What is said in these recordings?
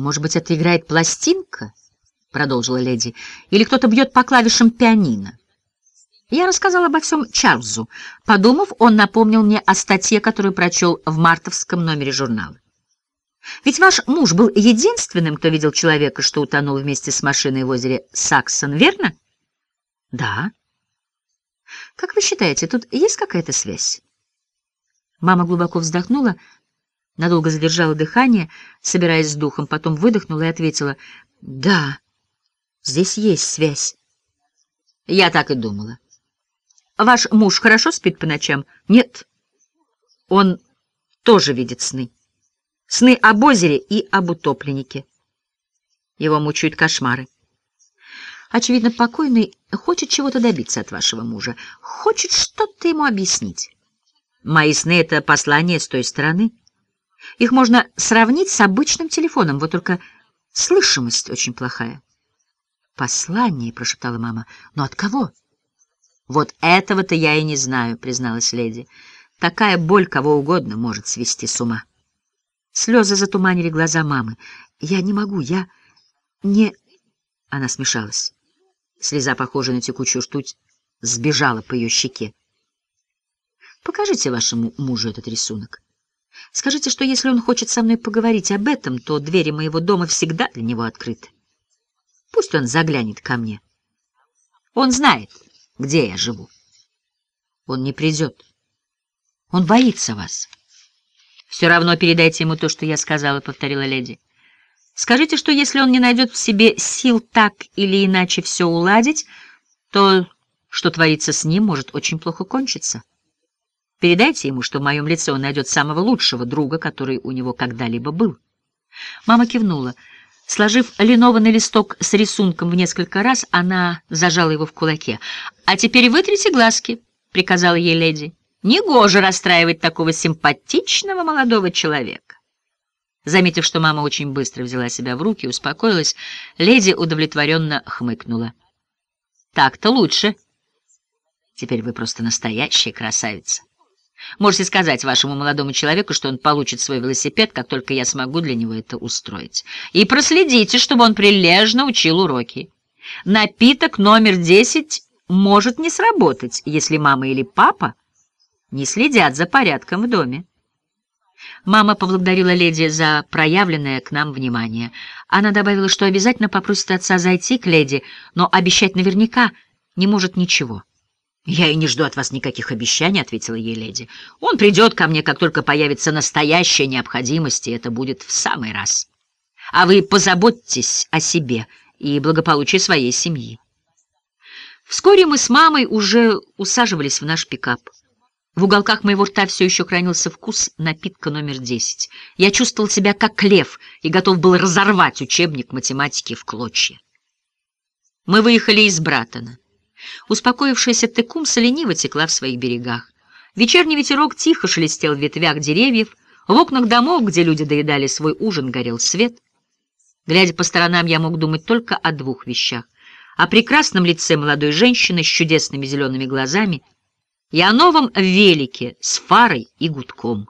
«Может быть, это играет пластинка?» — продолжила леди. «Или кто-то бьет по клавишам пианино?» Я рассказал обо всем Чарльзу. Подумав, он напомнил мне о статье, которую прочел в мартовском номере журнала. Ведь ваш муж был единственным, кто видел человека, что утонул вместе с машиной в озере Саксон, верно? Да. Как вы считаете, тут есть какая-то связь? Мама глубоко вздохнула, надолго задержала дыхание, собираясь с духом, потом выдохнула и ответила, «Да, здесь есть связь». Я так и думала. Ваш муж хорошо спит по ночам? Нет. Он тоже видит сны. Сны об озере и об утопленнике. Его мучают кошмары. Очевидно, покойный хочет чего-то добиться от вашего мужа, хочет что-то ему объяснить. Мои сны — это послание с той стороны. Их можно сравнить с обычным телефоном, вот только слышимость очень плохая. «Послание», — прошептала мама, — «но от кого?» «Вот этого-то я и не знаю», — призналась леди. «Такая боль кого угодно может свести с ума». Слезы затуманили глаза мамы. «Я не могу, я не...» Она смешалась. Слеза, похожая на текучую ртуть, сбежала по ее щеке. Покажите вашему мужу этот рисунок. Скажите, что если он хочет со мной поговорить об этом, то двери моего дома всегда для него открыты. Пусть он заглянет ко мне. Он знает, где я живу. Он не придет. Он боится вас. Все равно передайте ему то, что я сказала, — повторила леди. Скажите, что если он не найдет в себе сил так или иначе все уладить, то, что творится с ним, может очень плохо кончиться. Передайте ему, что в моем лице он найдет самого лучшего друга, который у него когда-либо был. Мама кивнула. Сложив линованный листок с рисунком в несколько раз, она зажала его в кулаке. «А теперь вытрите глазки», — приказала ей леди. «Негоже расстраивать такого симпатичного молодого человека». Заметив, что мама очень быстро взяла себя в руки и успокоилась, леди удовлетворенно хмыкнула. «Так-то лучше. Теперь вы просто настоящая красавица». Можете сказать вашему молодому человеку, что он получит свой велосипед, как только я смогу для него это устроить. И проследите, чтобы он прилежно учил уроки. Напиток номер десять может не сработать, если мама или папа не следят за порядком в доме. Мама поблагодарила леди за проявленное к нам внимание. Она добавила, что обязательно попросит отца зайти к леди, но обещать наверняка не может ничего. «Я и не жду от вас никаких обещаний», — ответила ей леди. «Он придет ко мне, как только появится настоящая необходимость, и это будет в самый раз. А вы позаботьтесь о себе и благополучии своей семьи». Вскоре мы с мамой уже усаживались в наш пикап. В уголках моего рта все еще хранился вкус напитка номер десять. Я чувствовал себя как лев и готов был разорвать учебник математики в клочья. Мы выехали из Братона. Успокоившаяся Текумса лениво текла в своих берегах. Вечерний ветерок тихо шелестел в ветвях деревьев, в окнах домов, где люди доедали свой ужин, горел свет. Глядя по сторонам, я мог думать только о двух вещах. О прекрасном лице молодой женщины с чудесными зелеными глазами и о новом велике с фарой и гудком.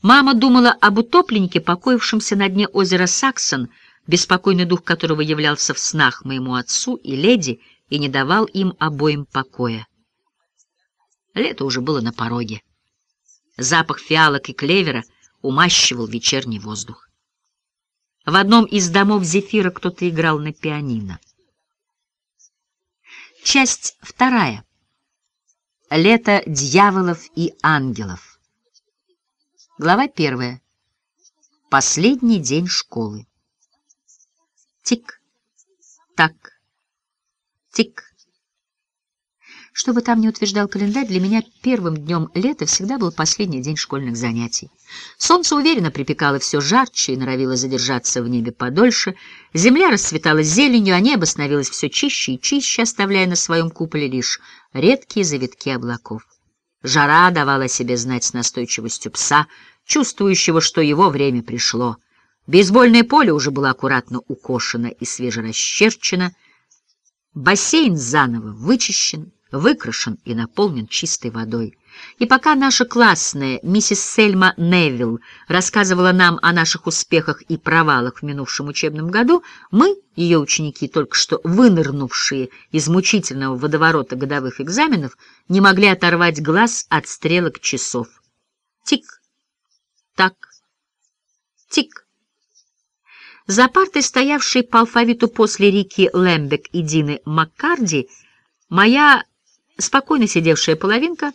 Мама думала об утопленнике, покоившемся на дне озера Саксон, беспокойный дух которого являлся в снах моему отцу и леди, и не давал им обоим покоя. Лето уже было на пороге. Запах фиалок и клевера умащивал вечерний воздух. В одном из домов Зефира кто-то играл на пианино. Часть вторая. Лето дьяволов и ангелов. Глава первая. Последний день школы. Тик-так. Тик. Что бы там ни утверждал календарь, для меня первым днем лета всегда был последний день школьных занятий. Солнце уверенно припекало все жарче и норовило задержаться в небе подольше, земля расцветала зеленью, а небо становилось все чище и чище, оставляя на своем куполе лишь редкие завитки облаков. Жара давала себе знать с настойчивостью пса, чувствующего, что его время пришло. Бейсбольное поле уже было аккуратно укошено и свежерасчерчено, Бассейн заново вычищен, выкрашен и наполнен чистой водой. И пока наша классная миссис Сельма Невилл рассказывала нам о наших успехах и провалах в минувшем учебном году, мы, ее ученики, только что вынырнувшие из мучительного водоворота годовых экзаменов, не могли оторвать глаз от стрелок часов. Тик, так, тик. За партой, стоявшей по алфавиту после Рики Лэмбек и Дины Маккарди, моя спокойно сидевшая половинка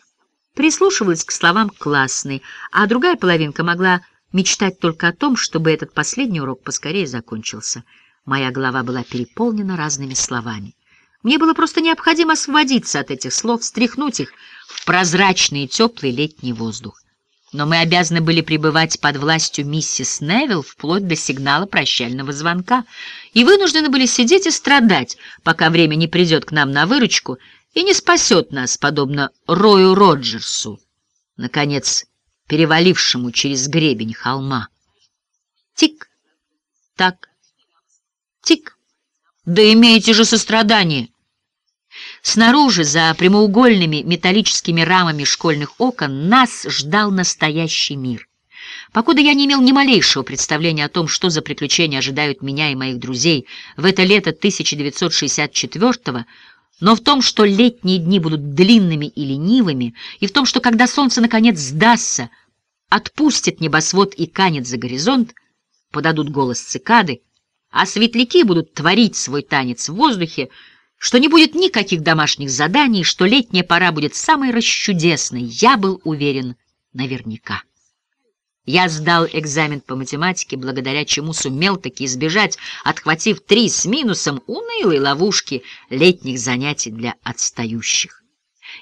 прислушивалась к словам классной, а другая половинка могла мечтать только о том, чтобы этот последний урок поскорее закончился. Моя голова была переполнена разными словами. Мне было просто необходимо освободиться от этих слов, стряхнуть их в прозрачный и теплый летний воздух. Но мы обязаны были пребывать под властью миссис Невилл вплоть до сигнала прощального звонка и вынуждены были сидеть и страдать, пока время не придет к нам на выручку и не спасет нас, подобно Рою Роджерсу, наконец перевалившему через гребень холма. Тик, так, тик, да имейте же сострадание! Снаружи, за прямоугольными металлическими рамами школьных окон, нас ждал настоящий мир. Покуда я не имел ни малейшего представления о том, что за приключения ожидают меня и моих друзей в это лето 1964-го, но в том, что летние дни будут длинными и ленивыми, и в том, что когда солнце наконец сдастся, отпустит небосвод и канет за горизонт, подадут голос цикады, а светляки будут творить свой танец в воздухе, что не будет никаких домашних заданий, что летняя пора будет самой расчудесной, я был уверен наверняка. Я сдал экзамен по математике, благодаря чему сумел таки избежать, отхватив три с минусом унылой ловушки летних занятий для отстающих.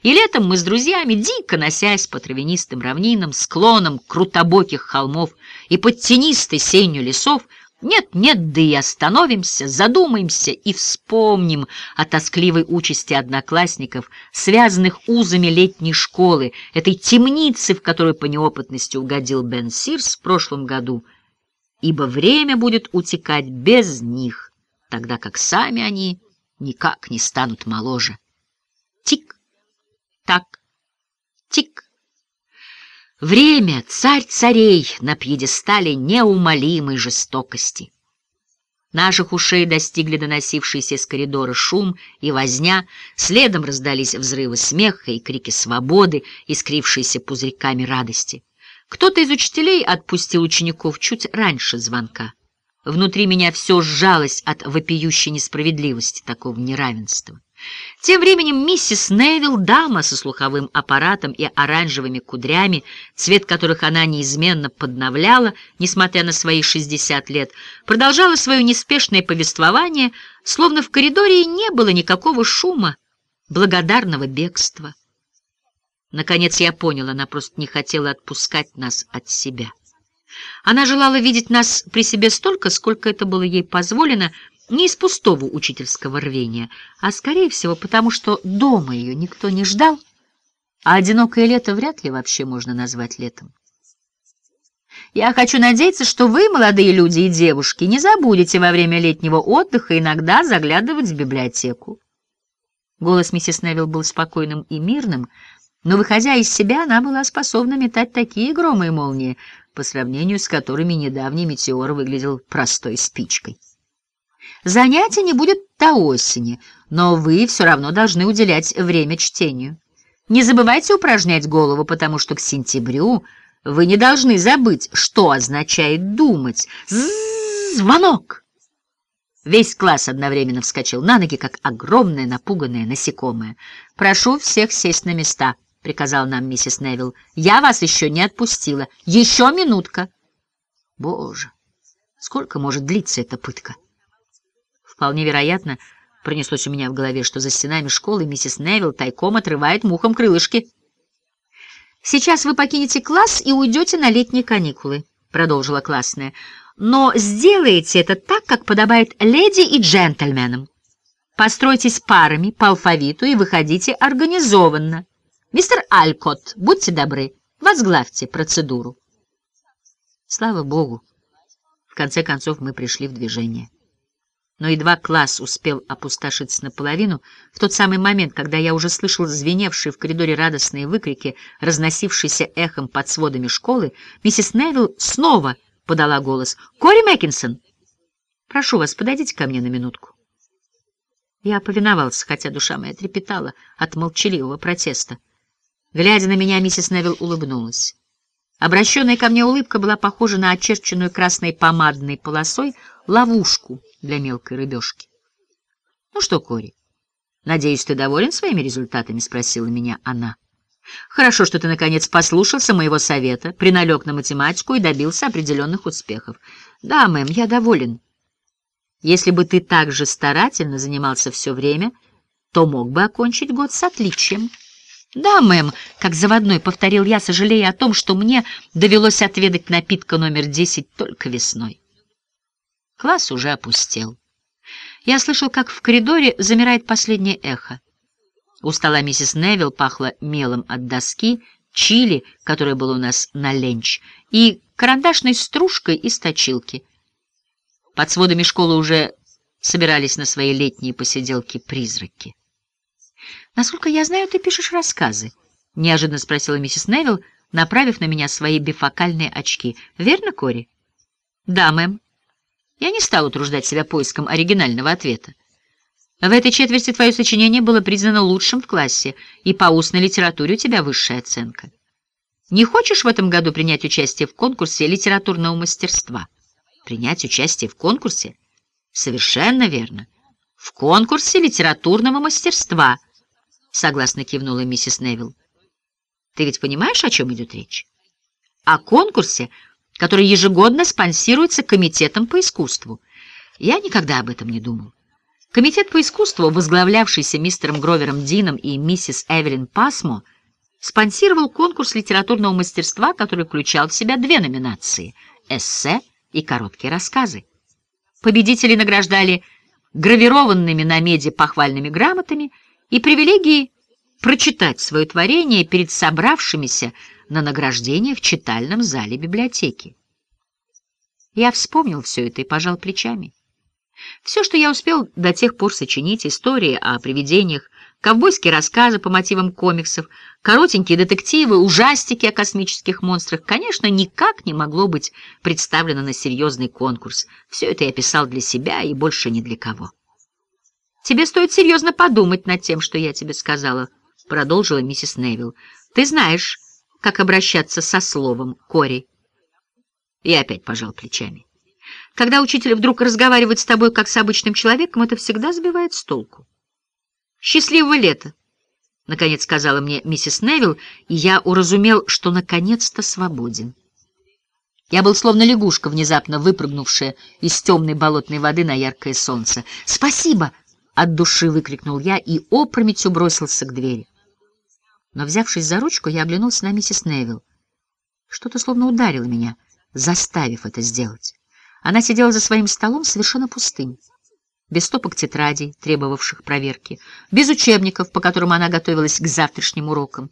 И летом мы с друзьями, дико носясь по травянистым равнинам, склонам крутобоких холмов и под тенистой сенью лесов, нет-нет, да и остановимся, задумаемся и вспомним о тоскливой участи одноклассников, связанных узами летней школы, этой темницы, в которую по неопытности угодил Бен Сирс в прошлом году, ибо время будет утекать без них, тогда как сами они никак не станут моложе. Тик, так, тик. Время, царь царей, на пьедестале неумолимой жестокости. Наших ушей достигли доносившиеся из коридора шум и возня, следом раздались взрывы смеха и крики свободы, искрившиеся пузырьками радости. Кто-то из учителей отпустил учеников чуть раньше звонка. Внутри меня все сжалось от вопиющей несправедливости такого неравенства. Тем временем миссис Невилл, дама со слуховым аппаратом и оранжевыми кудрями, цвет которых она неизменно подновляла, несмотря на свои 60 лет, продолжала свое неспешное повествование, словно в коридоре не было никакого шума, благодарного бегства. Наконец я понял, она просто не хотела отпускать нас от себя. Она желала видеть нас при себе столько, сколько это было ей позволено, не из пустого учительского рвения, а, скорее всего, потому что дома ее никто не ждал, а одинокое лето вряд ли вообще можно назвать летом. Я хочу надеяться, что вы, молодые люди и девушки, не забудете во время летнего отдыха иногда заглядывать в библиотеку. Голос миссис Невилл был спокойным и мирным, но, выходя из себя, она была способна метать такие громы и молнии, по сравнению с которыми недавний метеор выглядел простой спичкой. Занятия не будет до осени, но вы все равно должны уделять время чтению. Не забывайте упражнять голову, потому что к сентябрю вы не должны забыть, что означает думать. Звонок! Весь класс одновременно вскочил на ноги, как огромное напуганное насекомое. «Прошу всех сесть на места», — приказала нам миссис Невилл. «Я вас еще не отпустила. Еще минутка». Боже, сколько может длиться эта пытка? Вполне вероятно, пронеслось у меня в голове, что за стенами школы миссис Невилл тайком отрывает мухам крылышки. «Сейчас вы покинете класс и уйдете на летние каникулы», — продолжила классная. «Но сделайте это так, как подобает леди и джентльменам. Постройтесь парами по алфавиту и выходите организованно. Мистер Алькот, будьте добры, возглавьте процедуру». Слава богу, в конце концов мы пришли в движение. Но едва класс успел опустошиться наполовину, в тот самый момент, когда я уже слышал звеневшие в коридоре радостные выкрики, разносившиеся эхом под сводами школы, миссис Невилл снова подала голос. «Кори Мэккинсон! Прошу вас, подойдите ко мне на минутку». Я повиновался, хотя душа моя трепетала от молчаливого протеста. Глядя на меня, миссис Невилл улыбнулась. Обращенная ко мне улыбка была похожа на очерченную красной помадной полосой ловушку для мелкой рыбешки. — Ну что, Кори, надеюсь, ты доволен своими результатами? — спросила меня она. — Хорошо, что ты, наконец, послушался моего совета, приналег на математику и добился определенных успехов. — Да, мэм, я доволен. Если бы ты так же старательно занимался все время, то мог бы окончить год с отличием. «Да, мэм», — как заводной повторил я, сожалея о том, что мне довелось отведать напитка номер десять только весной. Класс уже опустел. Я слышал, как в коридоре замирает последнее эхо. У стола миссис Невилл пахло мелом от доски, чили, которое было у нас на ленч, и карандашной стружкой из точилки. Под сводами школы уже собирались на свои летние посиделки призраки. «Насколько я знаю, ты пишешь рассказы», — неожиданно спросила миссис Невилл, направив на меня свои бифокальные очки. «Верно, Кори?» «Да, мэм». Я не стал утруждать себя поиском оригинального ответа. В этой четверти твое сочинение было признано лучшим в классе, и по устной литературе у тебя высшая оценка. Не хочешь в этом году принять участие в конкурсе литературного мастерства? Принять участие в конкурсе? Совершенно верно. В конкурсе литературного мастерства — согласно кивнула миссис Невилл. Ты ведь понимаешь, о чем идет речь? О конкурсе, который ежегодно спонсируется Комитетом по искусству. Я никогда об этом не думал. Комитет по искусству, возглавлявшийся мистером Гровером Дином и миссис Эвелин Пасмо, спонсировал конкурс литературного мастерства, который включал в себя две номинации — эссе и короткие рассказы. Победители награждали гравированными на меди похвальными грамотами — и привилегии прочитать свое творение перед собравшимися на награждение в читальном зале библиотеки. Я вспомнил все это и пожал плечами. Все, что я успел до тех пор сочинить, истории о привидениях, ковбойские рассказы по мотивам комиксов, коротенькие детективы, ужастики о космических монстрах, конечно, никак не могло быть представлено на серьезный конкурс. Все это я писал для себя и больше ни для кого. «Тебе стоит серьезно подумать над тем, что я тебе сказала», — продолжила миссис Невилл. «Ты знаешь, как обращаться со словом, Кори». Я опять пожал плечами. Когда учитель вдруг разговаривает с тобой как с обычным человеком, это всегда сбивает с толку. «Счастливого лета!» — наконец сказала мне миссис Невилл, и я уразумел, что наконец-то свободен. Я был словно лягушка, внезапно выпрыгнувшая из темной болотной воды на яркое солнце. «Спасибо!» От души выкрикнул я и опрометью бросился к двери. Но, взявшись за ручку, я оглянулся на миссис Невилл. Что-то словно ударило меня, заставив это сделать. Она сидела за своим столом совершенно пустым, без стопок тетрадей, требовавших проверки, без учебников, по которым она готовилась к завтрашним урокам.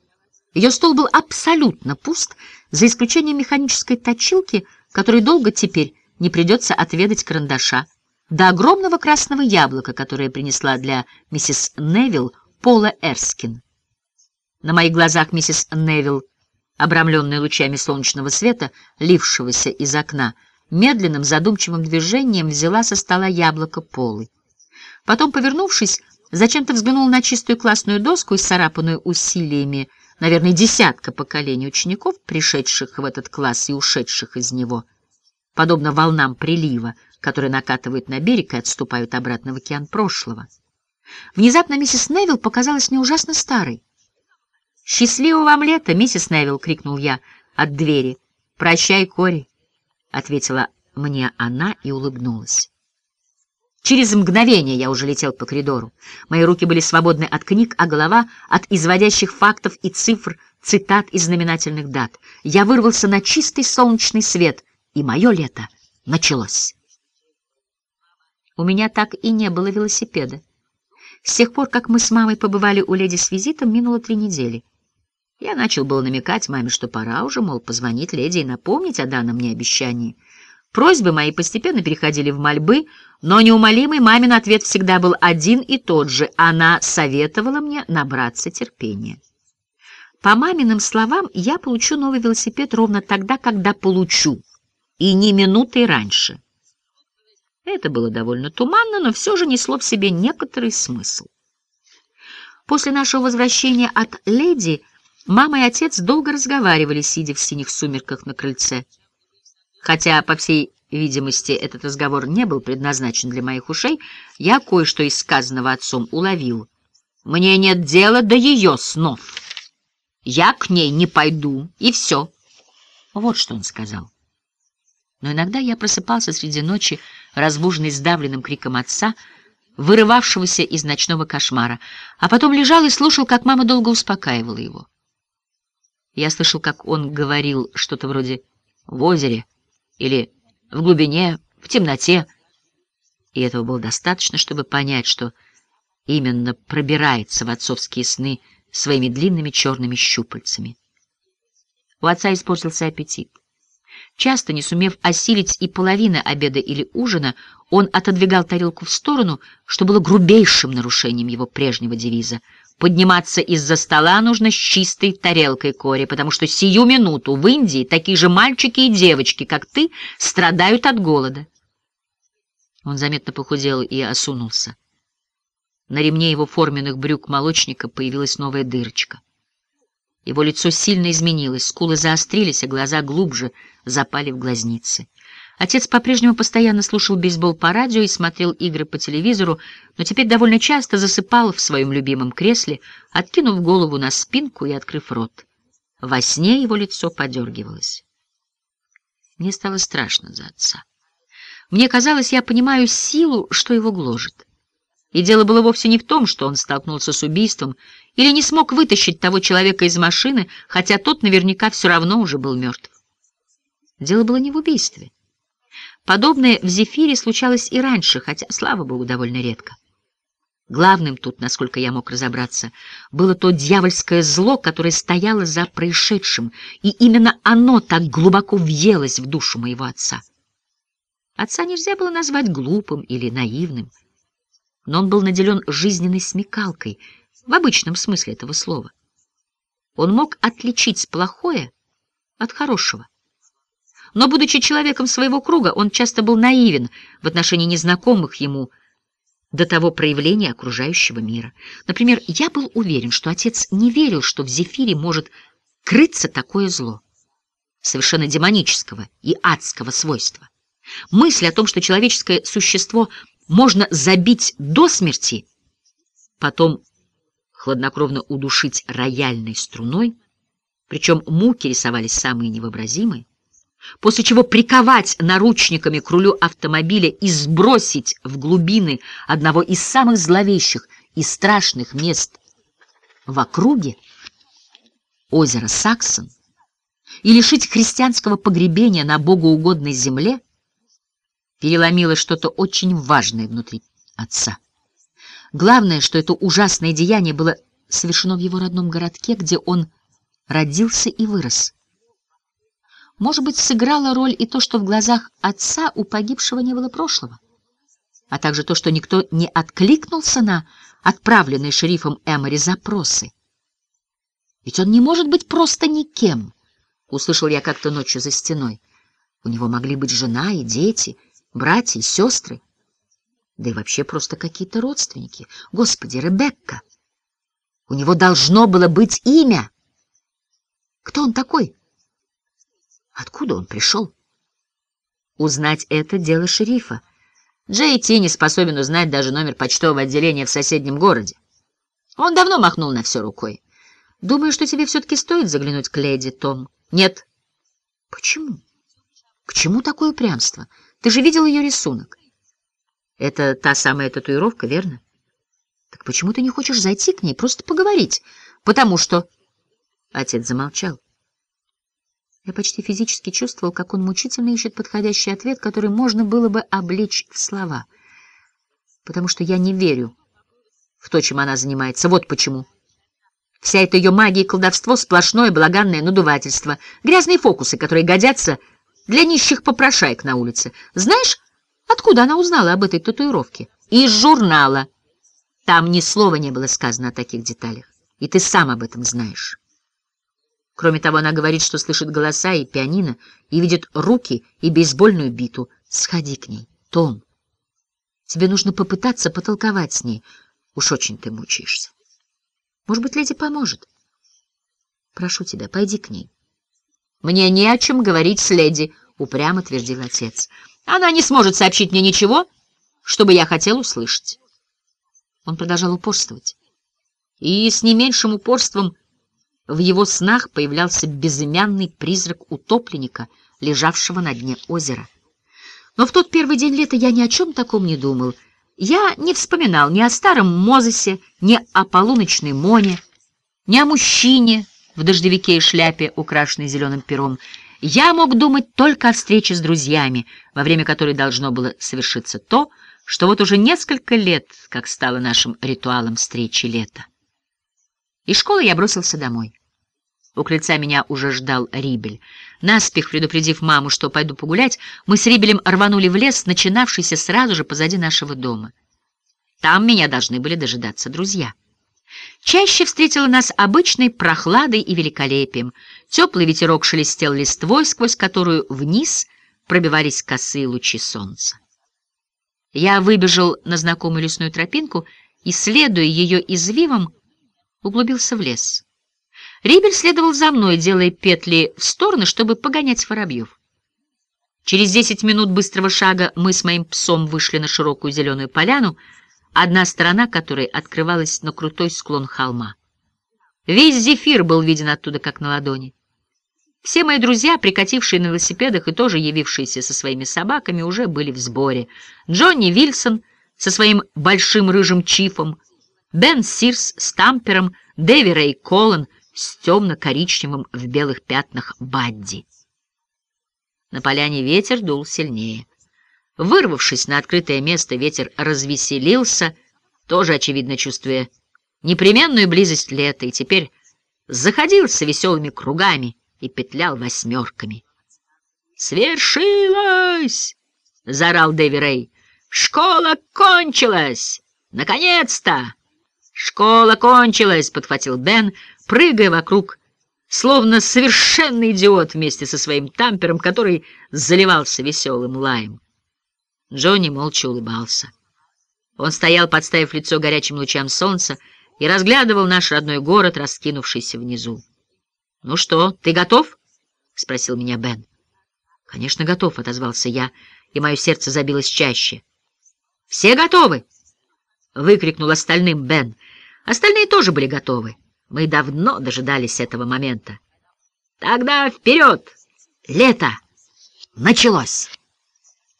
Ее стол был абсолютно пуст, за исключением механической точилки, которой долго теперь не придется отведать карандаша, до огромного красного яблока, которое принесла для миссис Невилл Пола Эрскин. На моих глазах миссис Невилл, обрамленная лучами солнечного света, лившегося из окна, медленным задумчивым движением взяла со стола яблоко Полы. Потом, повернувшись, зачем-то взглянула на чистую классную доску, исцарапанную усилиями, наверное, десятка поколений учеников, пришедших в этот класс и ушедших из него, подобно волнам прилива, которые накатывают на берег и отступают обратно в океан прошлого. Внезапно миссис Невилл показалась мне ужасно старой. «Счастливого вам лета, миссис Невилл!» — крикнул я от двери. «Прощай, Кори!» — ответила мне она и улыбнулась. Через мгновение я уже летел по коридору. Мои руки были свободны от книг, а голова — от изводящих фактов и цифр, цитат и знаменательных дат. Я вырвался на чистый солнечный свет, и мое лето началось. У меня так и не было велосипеда. С тех пор, как мы с мамой побывали у леди с визитом, минуло три недели. Я начал было намекать маме, что пора уже, мол, позвонить леди и напомнить о данном мне обещании. Просьбы мои постепенно переходили в мольбы, но неумолимый мамин ответ всегда был один и тот же. Она советовала мне набраться терпения. По маминым словам, я получу новый велосипед ровно тогда, когда получу, и не минутой раньше. Это было довольно туманно, но все же несло в себе некоторый смысл. После нашего возвращения от леди мама и отец долго разговаривали, сидя в синих сумерках на крыльце. Хотя, по всей видимости, этот разговор не был предназначен для моих ушей, я кое-что из сказанного отцом уловил. «Мне нет дела до ее снов. Я к ней не пойду, и все». Вот что он сказал. Но иногда я просыпался среди ночи, разбуженный сдавленным криком отца, вырывавшегося из ночного кошмара, а потом лежал и слушал, как мама долго успокаивала его. Я слышал, как он говорил что-то вроде «в озере», или в глубине, в темноте. И этого было достаточно, чтобы понять, что именно пробирается в отцовские сны своими длинными черными щупальцами. У отца испортился аппетит. Часто, не сумев осилить и половины обеда или ужина, он отодвигал тарелку в сторону, что было грубейшим нарушением его прежнего девиза — Подниматься из-за стола нужно с чистой тарелкой кори, потому что сию минуту в Индии такие же мальчики и девочки, как ты, страдают от голода. Он заметно похудел и осунулся. На ремне его форменных брюк молочника появилась новая дырочка. Его лицо сильно изменилось, скулы заострились, а глаза глубже запали в глазницы. Отец по-прежнему постоянно слушал бейсбол по радио и смотрел игры по телевизору, но теперь довольно часто засыпал в своем любимом кресле, откинув голову на спинку и открыв рот. Во сне его лицо подергивалось. Мне стало страшно за отца. Мне казалось, я понимаю силу, что его гложет. И дело было вовсе не в том, что он столкнулся с убийством или не смог вытащить того человека из машины, хотя тот наверняка все равно уже был мертв. Дело было не в убийстве. Подобное в «Зефире» случалось и раньше, хотя, слава богу, довольно редко. Главным тут, насколько я мог разобраться, было то дьявольское зло, которое стояло за происшедшим, и именно оно так глубоко въелось в душу моего отца. Отца нельзя было назвать глупым или наивным, но он был наделен жизненной смекалкой, в обычном смысле этого слова. Он мог отличить плохое от хорошего. Но, будучи человеком своего круга, он часто был наивен в отношении незнакомых ему до того проявления окружающего мира. Например, я был уверен, что отец не верил, что в Зефире может крыться такое зло, совершенно демонического и адского свойства. Мысль о том, что человеческое существо можно забить до смерти, потом хладнокровно удушить рояльной струной, причем муки рисовались самые невообразимые, после чего приковать наручниками к рулю автомобиля и сбросить в глубины одного из самых зловещих и страшных мест в округе, озеро Саксон, и лишить христианского погребения на богоугодной земле, переломило что-то очень важное внутри отца. Главное, что это ужасное деяние было совершено в его родном городке, где он родился и вырос. Может быть, сыграло роль и то, что в глазах отца у погибшего не было прошлого, а также то, что никто не откликнулся на отправленные шерифом Эмори запросы. Ведь он не может быть просто никем, услышал я как-то ночью за стеной. У него могли быть жена и дети, братья сестры, да и вообще просто какие-то родственники. Господи, Ребекка! У него должно было быть имя. Кто он такой? Откуда он пришел? Узнать это дело шерифа. Джей Ти не способен узнать даже номер почтового отделения в соседнем городе. Он давно махнул на все рукой. Думаю, что тебе все-таки стоит заглянуть к леди, Том. Нет. Почему? К чему такое упрямство? Ты же видел ее рисунок. Это та самая татуировка, верно? Так почему ты не хочешь зайти к ней, просто поговорить? Потому что... Отец замолчал. Я почти физически чувствовал, как он мучительно ищет подходящий ответ, который можно было бы облечь в слова. Потому что я не верю в то, чем она занимается. Вот почему. Вся эта ее магия и колдовство — сплошное благанное надувательство, грязные фокусы, которые годятся для нищих попрошаек на улице. Знаешь, откуда она узнала об этой татуировке? Из журнала. Там ни слова не было сказано о таких деталях, и ты сам об этом знаешь. Кроме того, она говорит, что слышит голоса и пианино, и видит руки и бейсбольную биту. Сходи к ней, Том. Тебе нужно попытаться потолковать с ней. Уж очень ты мучаешься. Может быть, леди поможет. Прошу тебя, пойди к ней. Мне не о чем говорить с леди, — упрямо твердил отец. Она не сможет сообщить мне ничего, чтобы я хотел услышать. Он продолжал упорствовать. И с не меньшим упорством в его снах появлялся безымянный призрак утопленника, лежавшего на дне озера. Но в тот первый день лета я ни о чем таком не думал. Я не вспоминал ни о старом Мозесе, ни о полуночной Моне, ни о мужчине в дождевике и шляпе, украшенной зеленым пером. Я мог думать только о встрече с друзьями, во время которой должно было совершиться то, что вот уже несколько лет, как стало нашим ритуалом встречи лета. Из школы я бросился домой. У крыльца меня уже ждал Рибель. Наспех предупредив маму, что пойду погулять, мы с Рибелем рванули в лес, начинавшийся сразу же позади нашего дома. Там меня должны были дожидаться друзья. Чаще встретила нас обычной прохладой и великолепием. Теплый ветерок шелестел листвой, сквозь которую вниз пробивались косые лучи солнца. Я выбежал на знакомую лесную тропинку и, следуя ее извивам, углубился в лес. Рибель следовал за мной, делая петли в стороны, чтобы погонять воробьев. Через десять минут быстрого шага мы с моим псом вышли на широкую зеленую поляну, одна сторона которой открывалась на крутой склон холма. Весь зефир был виден оттуда, как на ладони. Все мои друзья, прикатившие на велосипедах и тоже явившиеся со своими собаками, уже были в сборе. Джонни Вильсон со своим большим рыжим чифом, Бен Сирс с тампером, Дэви Рэй Коллан с темно-коричневым в белых пятнах Бадди. На поляне ветер дул сильнее. Вырвавшись на открытое место, ветер развеселился, тоже, очевидно, чувствуя непременную близость лета, и теперь заходился веселыми кругами и петлял восьмерками. «Свершилось!» — заорал Дэви. «Школа кончилась! Наконец-то!» «Школа кончилась!» — подхватил Бен, прыгая вокруг, словно совершенный идиот вместе со своим тампером, который заливался веселым лаем. Джонни молча улыбался. Он стоял, подставив лицо горячим лучам солнца, и разглядывал наш родной город, раскинувшийся внизу. — Ну что, ты готов? — спросил меня Бен. — Конечно, готов, — отозвался я, и мое сердце забилось чаще. — Все готовы? — выкрикнул остальным Бен. Остальные тоже были готовы. Мы давно дожидались этого момента. — Тогда вперед! Лето! Началось!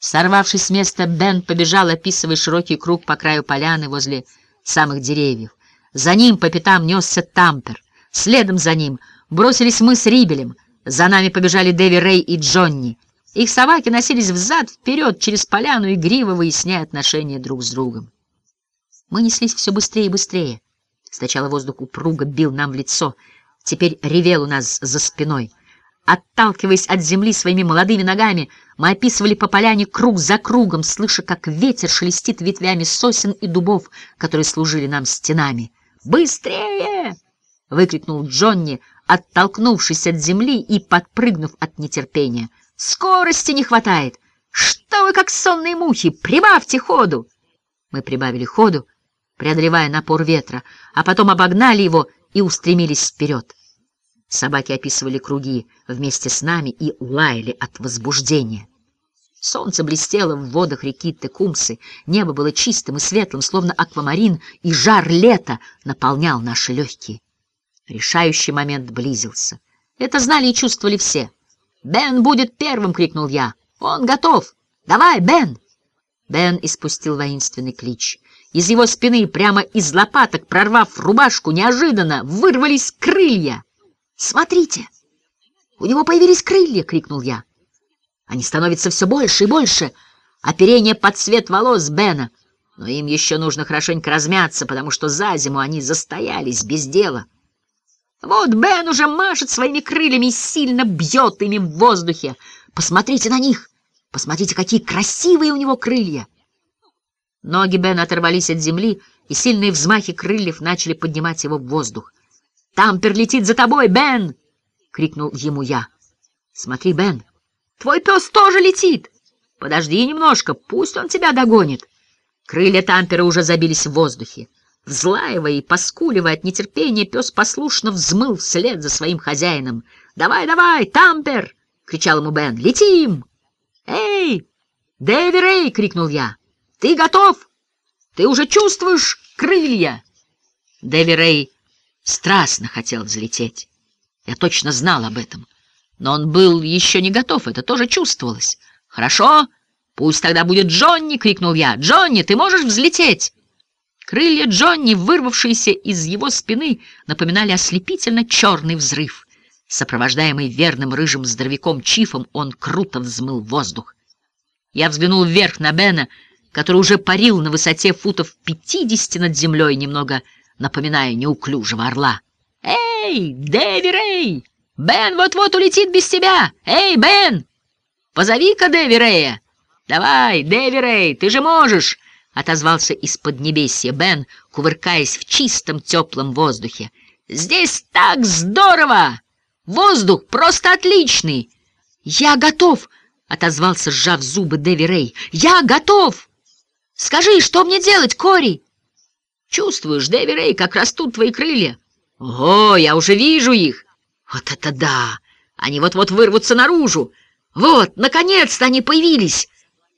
Сорвавшись с места, Бен побежал, описывая широкий круг по краю поляны возле самых деревьев. За ним по пятам несся Тампер. Следом за ним бросились мы с Рибелем. За нами побежали Дэви Рэй и Джонни. Их собаки носились взад-вперед через поляну, игриво выясняя отношения друг с другом. Мы неслись все быстрее и быстрее. Сначала воздух упруго бил нам в лицо, теперь ревел у нас за спиной — Отталкиваясь от земли своими молодыми ногами, мы описывали по поляне круг за кругом, слыша, как ветер шелестит ветвями сосен и дубов, которые служили нам стенами. «Быстрее!» — выкрикнул Джонни, оттолкнувшись от земли и подпрыгнув от нетерпения. «Скорости не хватает! Что вы как сонные мухи! Прибавьте ходу!» Мы прибавили ходу, преодолевая напор ветра, а потом обогнали его и устремились вперед. Собаки описывали круги вместе с нами и лаяли от возбуждения. Солнце блестело в водах реки Текумсы, небо было чистым и светлым, словно аквамарин, и жар лета наполнял наши легкие. Решающий момент близился. Это знали и чувствовали все. «Бен будет первым!» — крикнул я. «Он готов! Давай, Бен!» Бен испустил воинственный клич. Из его спины, прямо из лопаток, прорвав рубашку, неожиданно вырвались крылья. «Смотрите! У него появились крылья!» — крикнул я. «Они становятся все больше и больше. Оперение под цвет волос Бена. Но им еще нужно хорошенько размяться, потому что за зиму они застоялись без дела». Вот Бен уже машет своими крыльями и сильно бьет ими в воздухе. Посмотрите на них! Посмотрите, какие красивые у него крылья!» Ноги Бена оторвались от земли, и сильные взмахи крыльев начали поднимать его в воздух. «Тампер летит за тобой, Бен!» — крикнул ему я. «Смотри, Бен, твой пес тоже летит! Подожди немножко, пусть он тебя догонит!» Крылья Тампера уже забились в воздухе. Взлаивая и поскуливая от нетерпения, пес послушно взмыл вслед за своим хозяином. «Давай, давай, Тампер!» — кричал ему Бен. «Летим!» «Эй, Дэви Рэй!» — крикнул я. «Ты готов? Ты уже чувствуешь крылья?» Дэви Рэй страстно хотел взлететь. Я точно знал об этом. Но он был еще не готов, это тоже чувствовалось. «Хорошо, пусть тогда будет Джонни!» — крикнул я. «Джонни, ты можешь взлететь?» Крылья Джонни, вырвавшиеся из его спины, напоминали ослепительно черный взрыв. Сопровождаемый верным рыжим здоровяком Чифом, он круто взмыл воздух. Я взглянул вверх на Бена, который уже парил на высоте футов пятидесяти над землей, немного напоминая неуклюжего орла. «Эй, Дэви Рэй! Бен вот-вот улетит без тебя! Эй, Бен! Позови-ка Дэви Рэя! Давай, Дэви Рэй, ты же можешь!» — отозвался из-под небесья Бен, кувыркаясь в чистом теплом воздухе. «Здесь так здорово! Воздух просто отличный!» «Я готов!» — отозвался, сжав зубы Дэви Рэй. «Я готов!» Скажи, что мне делать, Кори? Чувствуешь, Дэви Рэй, как растут твои крылья? О, я уже вижу их. Вот это да! Они вот-вот вырвутся наружу. Вот, наконец-то они появились.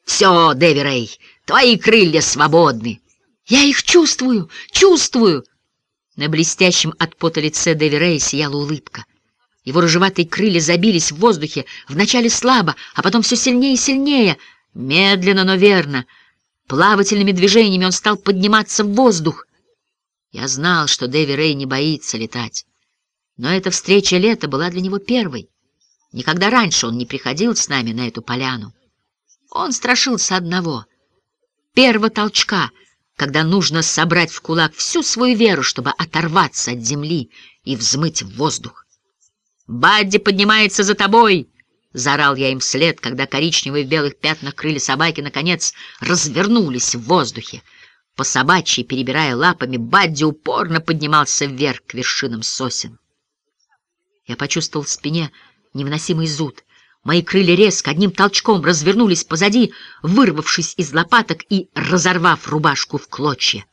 Все, Дэви Рэй, твои крылья свободны. Я их чувствую, чувствую. На блестящем от пота лице Дэви Рэй сияла улыбка. Его рыжеватые крылья забились в воздухе, вначале слабо, а потом все сильнее и сильнее. Медленно, но верно — Плавательными движениями он стал подниматься в воздух. Я знал, что Дэви Рэй не боится летать. Но эта встреча лета была для него первой. Никогда раньше он не приходил с нами на эту поляну. Он страшился одного — первого толчка, когда нужно собрать в кулак всю свою веру, чтобы оторваться от земли и взмыть в воздух. «Бадди поднимается за тобой!» Заорал я им вслед, когда коричневые в белых пятнах крылья собаки, наконец, развернулись в воздухе. По собачьи, перебирая лапами, Бадди упорно поднимался вверх к вершинам сосен. Я почувствовал в спине невыносимый зуд. Мои крылья резко, одним толчком развернулись позади, вырвавшись из лопаток и разорвав рубашку в клочья.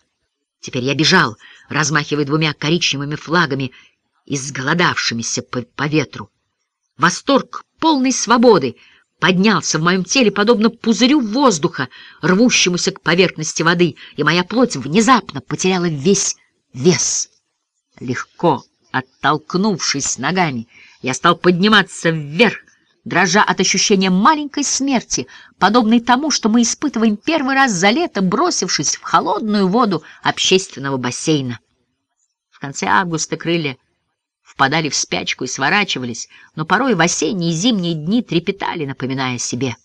Теперь я бежал, размахивая двумя коричневыми флагами, изголодавшимися по, по ветру. Восторг полной свободы поднялся в моем теле, подобно пузырю воздуха, рвущемуся к поверхности воды, и моя плоть внезапно потеряла весь вес. Легко оттолкнувшись ногами, я стал подниматься вверх, дрожа от ощущения маленькой смерти, подобной тому, что мы испытываем первый раз за лето, бросившись в холодную воду общественного бассейна. В конце августа крылья впадали в спячку и сворачивались, но порой в осенние и зимние дни трепетали, напоминая себе.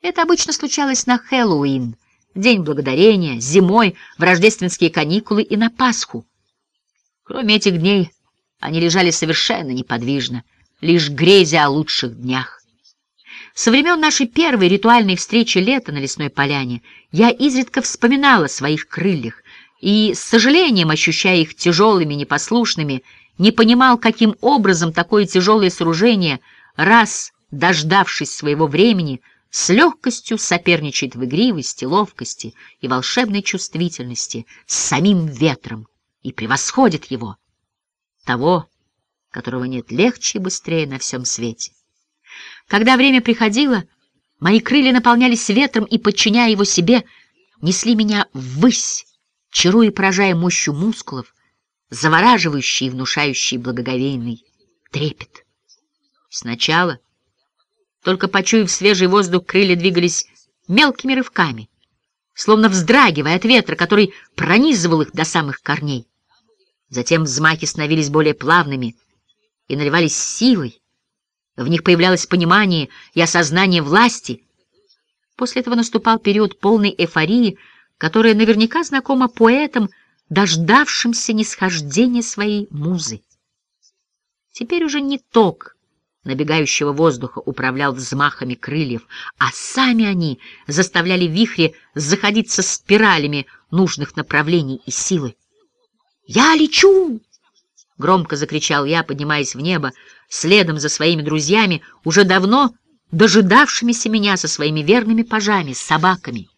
Это обычно случалось на Хэллоуин, День Благодарения, зимой, в рождественские каникулы и на Пасху. Кроме этих дней они лежали совершенно неподвижно, лишь грезя о лучших днях. Со времен нашей первой ритуальной встречи лета на лесной поляне я изредка вспоминала о своих крыльях и, с сожалением ощущая их тяжелыми, непослушными, не понимал, каким образом такое тяжелое сооружение, раз дождавшись своего времени, с легкостью соперничает в игривости, ловкости и волшебной чувствительности с самим ветром и превосходит его, того, которого нет легче и быстрее на всем свете. Когда время приходило, мои крылья наполнялись ветром и, подчиняя его себе, несли меня ввысь, чаруя и поражая мощью мускулов, завораживающий и внушающий благоговейный трепет. Сначала, только почуяв свежий воздух, крылья двигались мелкими рывками, словно вздрагивая от ветра, который пронизывал их до самых корней. Затем взмахи становились более плавными и наливались силой. В них появлялось понимание и осознание власти. После этого наступал период полной эйфории, которая наверняка знакома поэтам, дождавшимся нисхождения своей музы. Теперь уже не ток набегающего воздуха управлял взмахами крыльев, а сами они заставляли вихри заходиться спиралями нужных направлений и силы. «Я лечу!» — громко закричал я, поднимаясь в небо, следом за своими друзьями, уже давно дожидавшимися меня со своими верными пажами, собаками.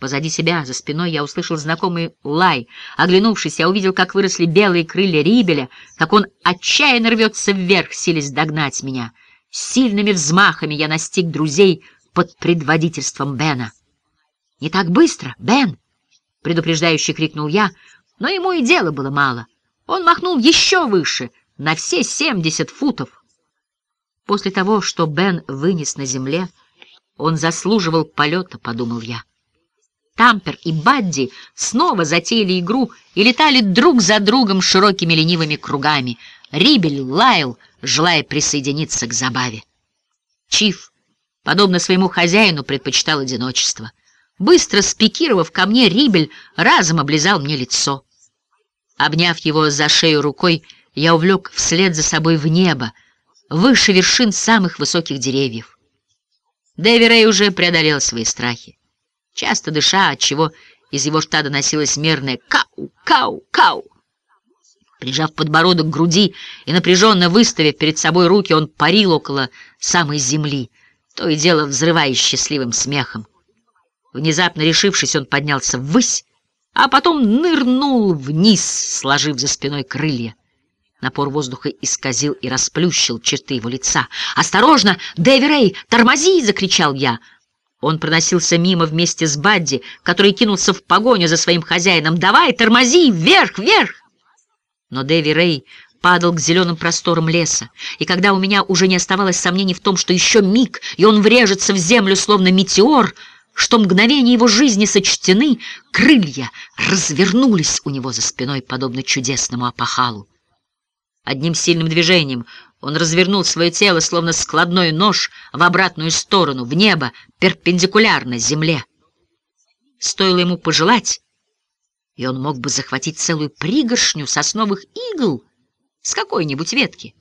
Позади себя, за спиной, я услышал знакомый лай. Оглянувшись, я увидел, как выросли белые крылья Рибеля, как он отчаянно рвется вверх, силясь догнать меня. Сильными взмахами я настиг друзей под предводительством Бена. «Не так быстро, Бен!» — предупреждающе крикнул я, но ему и дела было мало. Он махнул еще выше, на все семьдесят футов. После того, что Бен вынес на земле, он заслуживал полета, — подумал я. Тампер и Бадди снова затеяли игру и летали друг за другом широкими ленивыми кругами. Рибель лаял, желая присоединиться к забаве. Чиф, подобно своему хозяину, предпочитал одиночество. Быстро спикировав ко мне, Рибель разом облизал мне лицо. Обняв его за шею рукой, я увлек вслед за собой в небо, выше вершин самых высоких деревьев. Дэви Рэй уже преодолел свои страхи часто дыша, отчего из его рта доносилось мерное «кау, кау, кау». Прижав подбородок к груди и напряженно выставив перед собой руки, он парил около самой земли, то и дело взрываясь счастливым смехом. Внезапно решившись, он поднялся ввысь, а потом нырнул вниз, сложив за спиной крылья. Напор воздуха исказил и расплющил черты его лица. «Осторожно! Дэви Рэй, тормози!» — закричал я. Он проносился мимо вместе с Бадди, который кинулся в погоню за своим хозяином. «Давай, тормози! Вверх, вверх!» Но Дэви Рэй падал к зеленым просторам леса, и когда у меня уже не оставалось сомнений в том, что еще миг, и он врежется в землю, словно метеор, что мгновения его жизни сочтены, крылья развернулись у него за спиной, подобно чудесному опахалу. Одним сильным движением он развернул свое тело, словно складной нож, в обратную сторону, в небо, перпендикулярно земле. Стоило ему пожелать, и он мог бы захватить целую пригоршню сосновых игл с какой-нибудь ветки.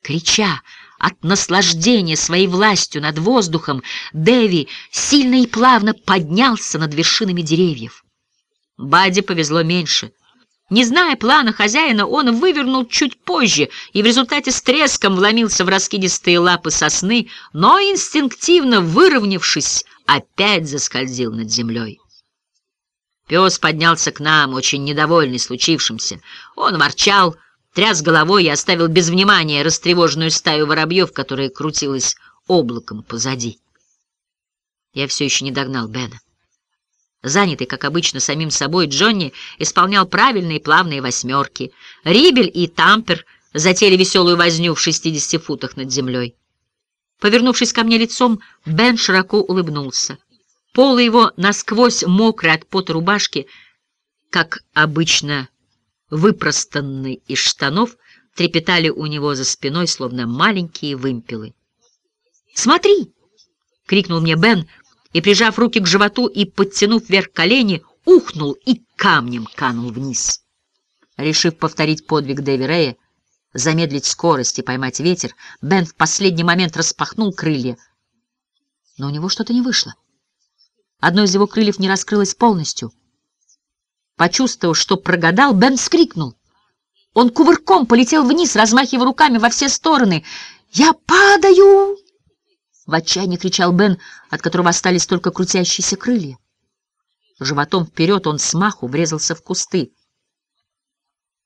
Крича от наслаждения своей властью над воздухом, Дэви сильно и плавно поднялся над вершинами деревьев. Баде повезло меньше — не зная плана хозяина, он вывернул чуть позже и в результате с треском вломился в раскидистые лапы сосны, но инстинктивно выровнявшись, опять заскользил над землей. Пес поднялся к нам, очень недовольный случившимся. Он ворчал, тряс головой и оставил без внимания растревоженную стаю воробьев, которая крутилась облаком позади. Я все еще не догнал Бена. Занятый, как обычно, самим собой, Джонни исполнял правильные плавные восьмерки. Рибель и Тампер затеяли веселую возню в 60 футах над землей. Повернувшись ко мне лицом, Бен широко улыбнулся. Полы его насквозь мокрые от пота рубашки, как обычно выпростанный из штанов, трепетали у него за спиной, словно маленькие вымпелы. «Смотри!» — крикнул мне Бен, и, прижав руки к животу и подтянув вверх колени, ухнул и камнем канул вниз. Решив повторить подвиг Дэви Рэя, замедлить скорость и поймать ветер, Бен в последний момент распахнул крылья. Но у него что-то не вышло. Одно из его крыльев не раскрылось полностью. Почувствовав, что прогадал, Бен вскрикнул. Он кувырком полетел вниз, размахивая руками во все стороны. «Я падаю!» В отчаянии кричал Бен, от которого остались только крутящиеся крылья. Животом вперед он смаху врезался в кусты.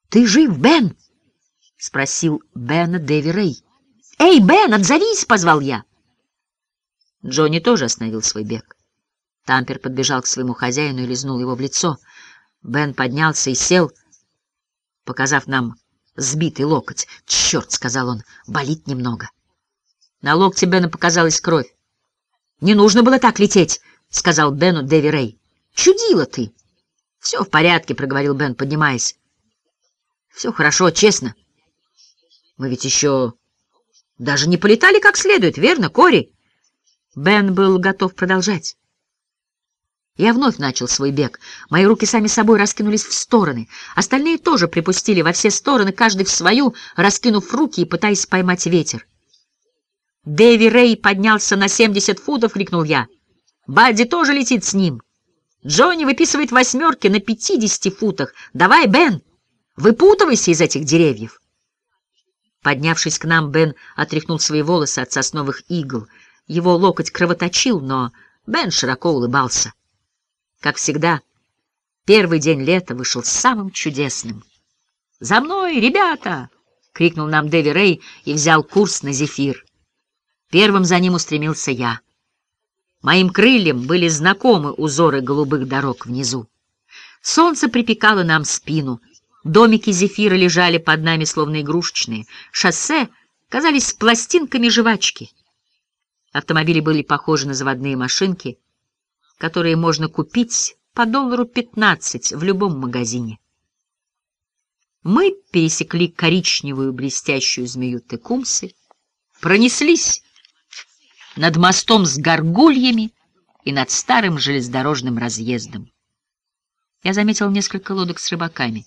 «Ты жив, Бен?» — спросил Бена Дэви Рэй. «Эй, Бен, отзовись!» — позвал я. Джонни тоже остановил свой бег. Тампер подбежал к своему хозяину и лизнул его в лицо. Бен поднялся и сел, показав нам сбитый локоть. «Черт!» — сказал он, — «болит немного». На локте Бена показалась кровь. «Не нужно было так лететь», — сказал Бену Дэви Рэй. «Чудила ты!» «Все в порядке», — проговорил Бен, поднимаясь. «Все хорошо, честно. Мы ведь еще даже не полетали как следует, верно, Кори?» Бен был готов продолжать. Я вновь начал свой бег. Мои руки сами собой раскинулись в стороны. Остальные тоже припустили во все стороны, каждый в свою, раскинув руки и пытаясь поймать ветер. «Дэви Рэй поднялся на 70 футов!» — крикнул я. «Бадди тоже летит с ним!» «Джонни выписывает восьмерки на 50 футах! Давай, Бен, выпутывайся из этих деревьев!» Поднявшись к нам, Бен отряхнул свои волосы от сосновых игл. Его локоть кровоточил, но Бен широко улыбался. Как всегда, первый день лета вышел самым чудесным. «За мной, ребята!» — крикнул нам Дэви Рэй и взял курс на зефир. Первым за ним устремился я. Моим крыльям были знакомы узоры голубых дорог внизу. Солнце припекало нам спину, домики зефира лежали под нами, словно игрушечные, шоссе казались пластинками жвачки. Автомобили были похожи на заводные машинки — которые можно купить по доллару 15 в любом магазине. Мы пересекли коричневую блестящую змею Текумсы, пронеслись над мостом с горгульями и над старым железнодорожным разъездом. Я заметил несколько лодок с рыбаками.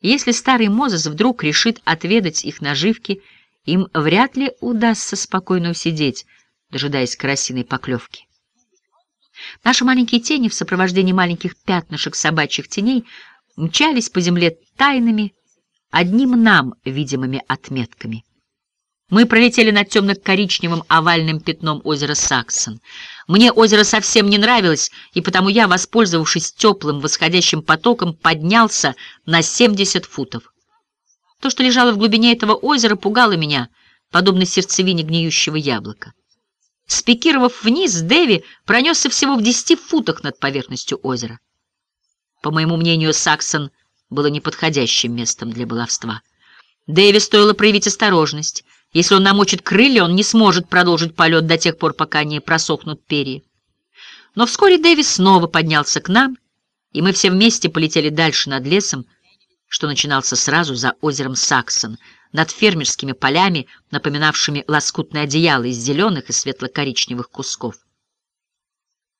Если старый Мозес вдруг решит отведать их наживки, им вряд ли удастся спокойно усидеть, дожидаясь карасиной поклевки. Наши маленькие тени в сопровождении маленьких пятнышек собачьих теней мчались по земле тайными, одним нам видимыми отметками. Мы пролетели над темно-коричневым овальным пятном озера Саксон. Мне озеро совсем не нравилось, и потому я, воспользовавшись теплым восходящим потоком, поднялся на 70 футов. То, что лежало в глубине этого озера, пугало меня, подобно сердцевине гниющего яблока. Спикировав вниз, Дэви пронесся всего в десяти футах над поверхностью озера. По моему мнению, Саксон было неподходящим местом для баловства. Дэви стоило проявить осторожность. Если он намочит крылья, он не сможет продолжить полет до тех пор, пока не просохнут перья. Но вскоре Дэви снова поднялся к нам, и мы все вместе полетели дальше над лесом, что начинался сразу за озером Саксон — над фермерскими полями, напоминавшими лоскутное одеяло из зеленых и светло-коричневых кусков.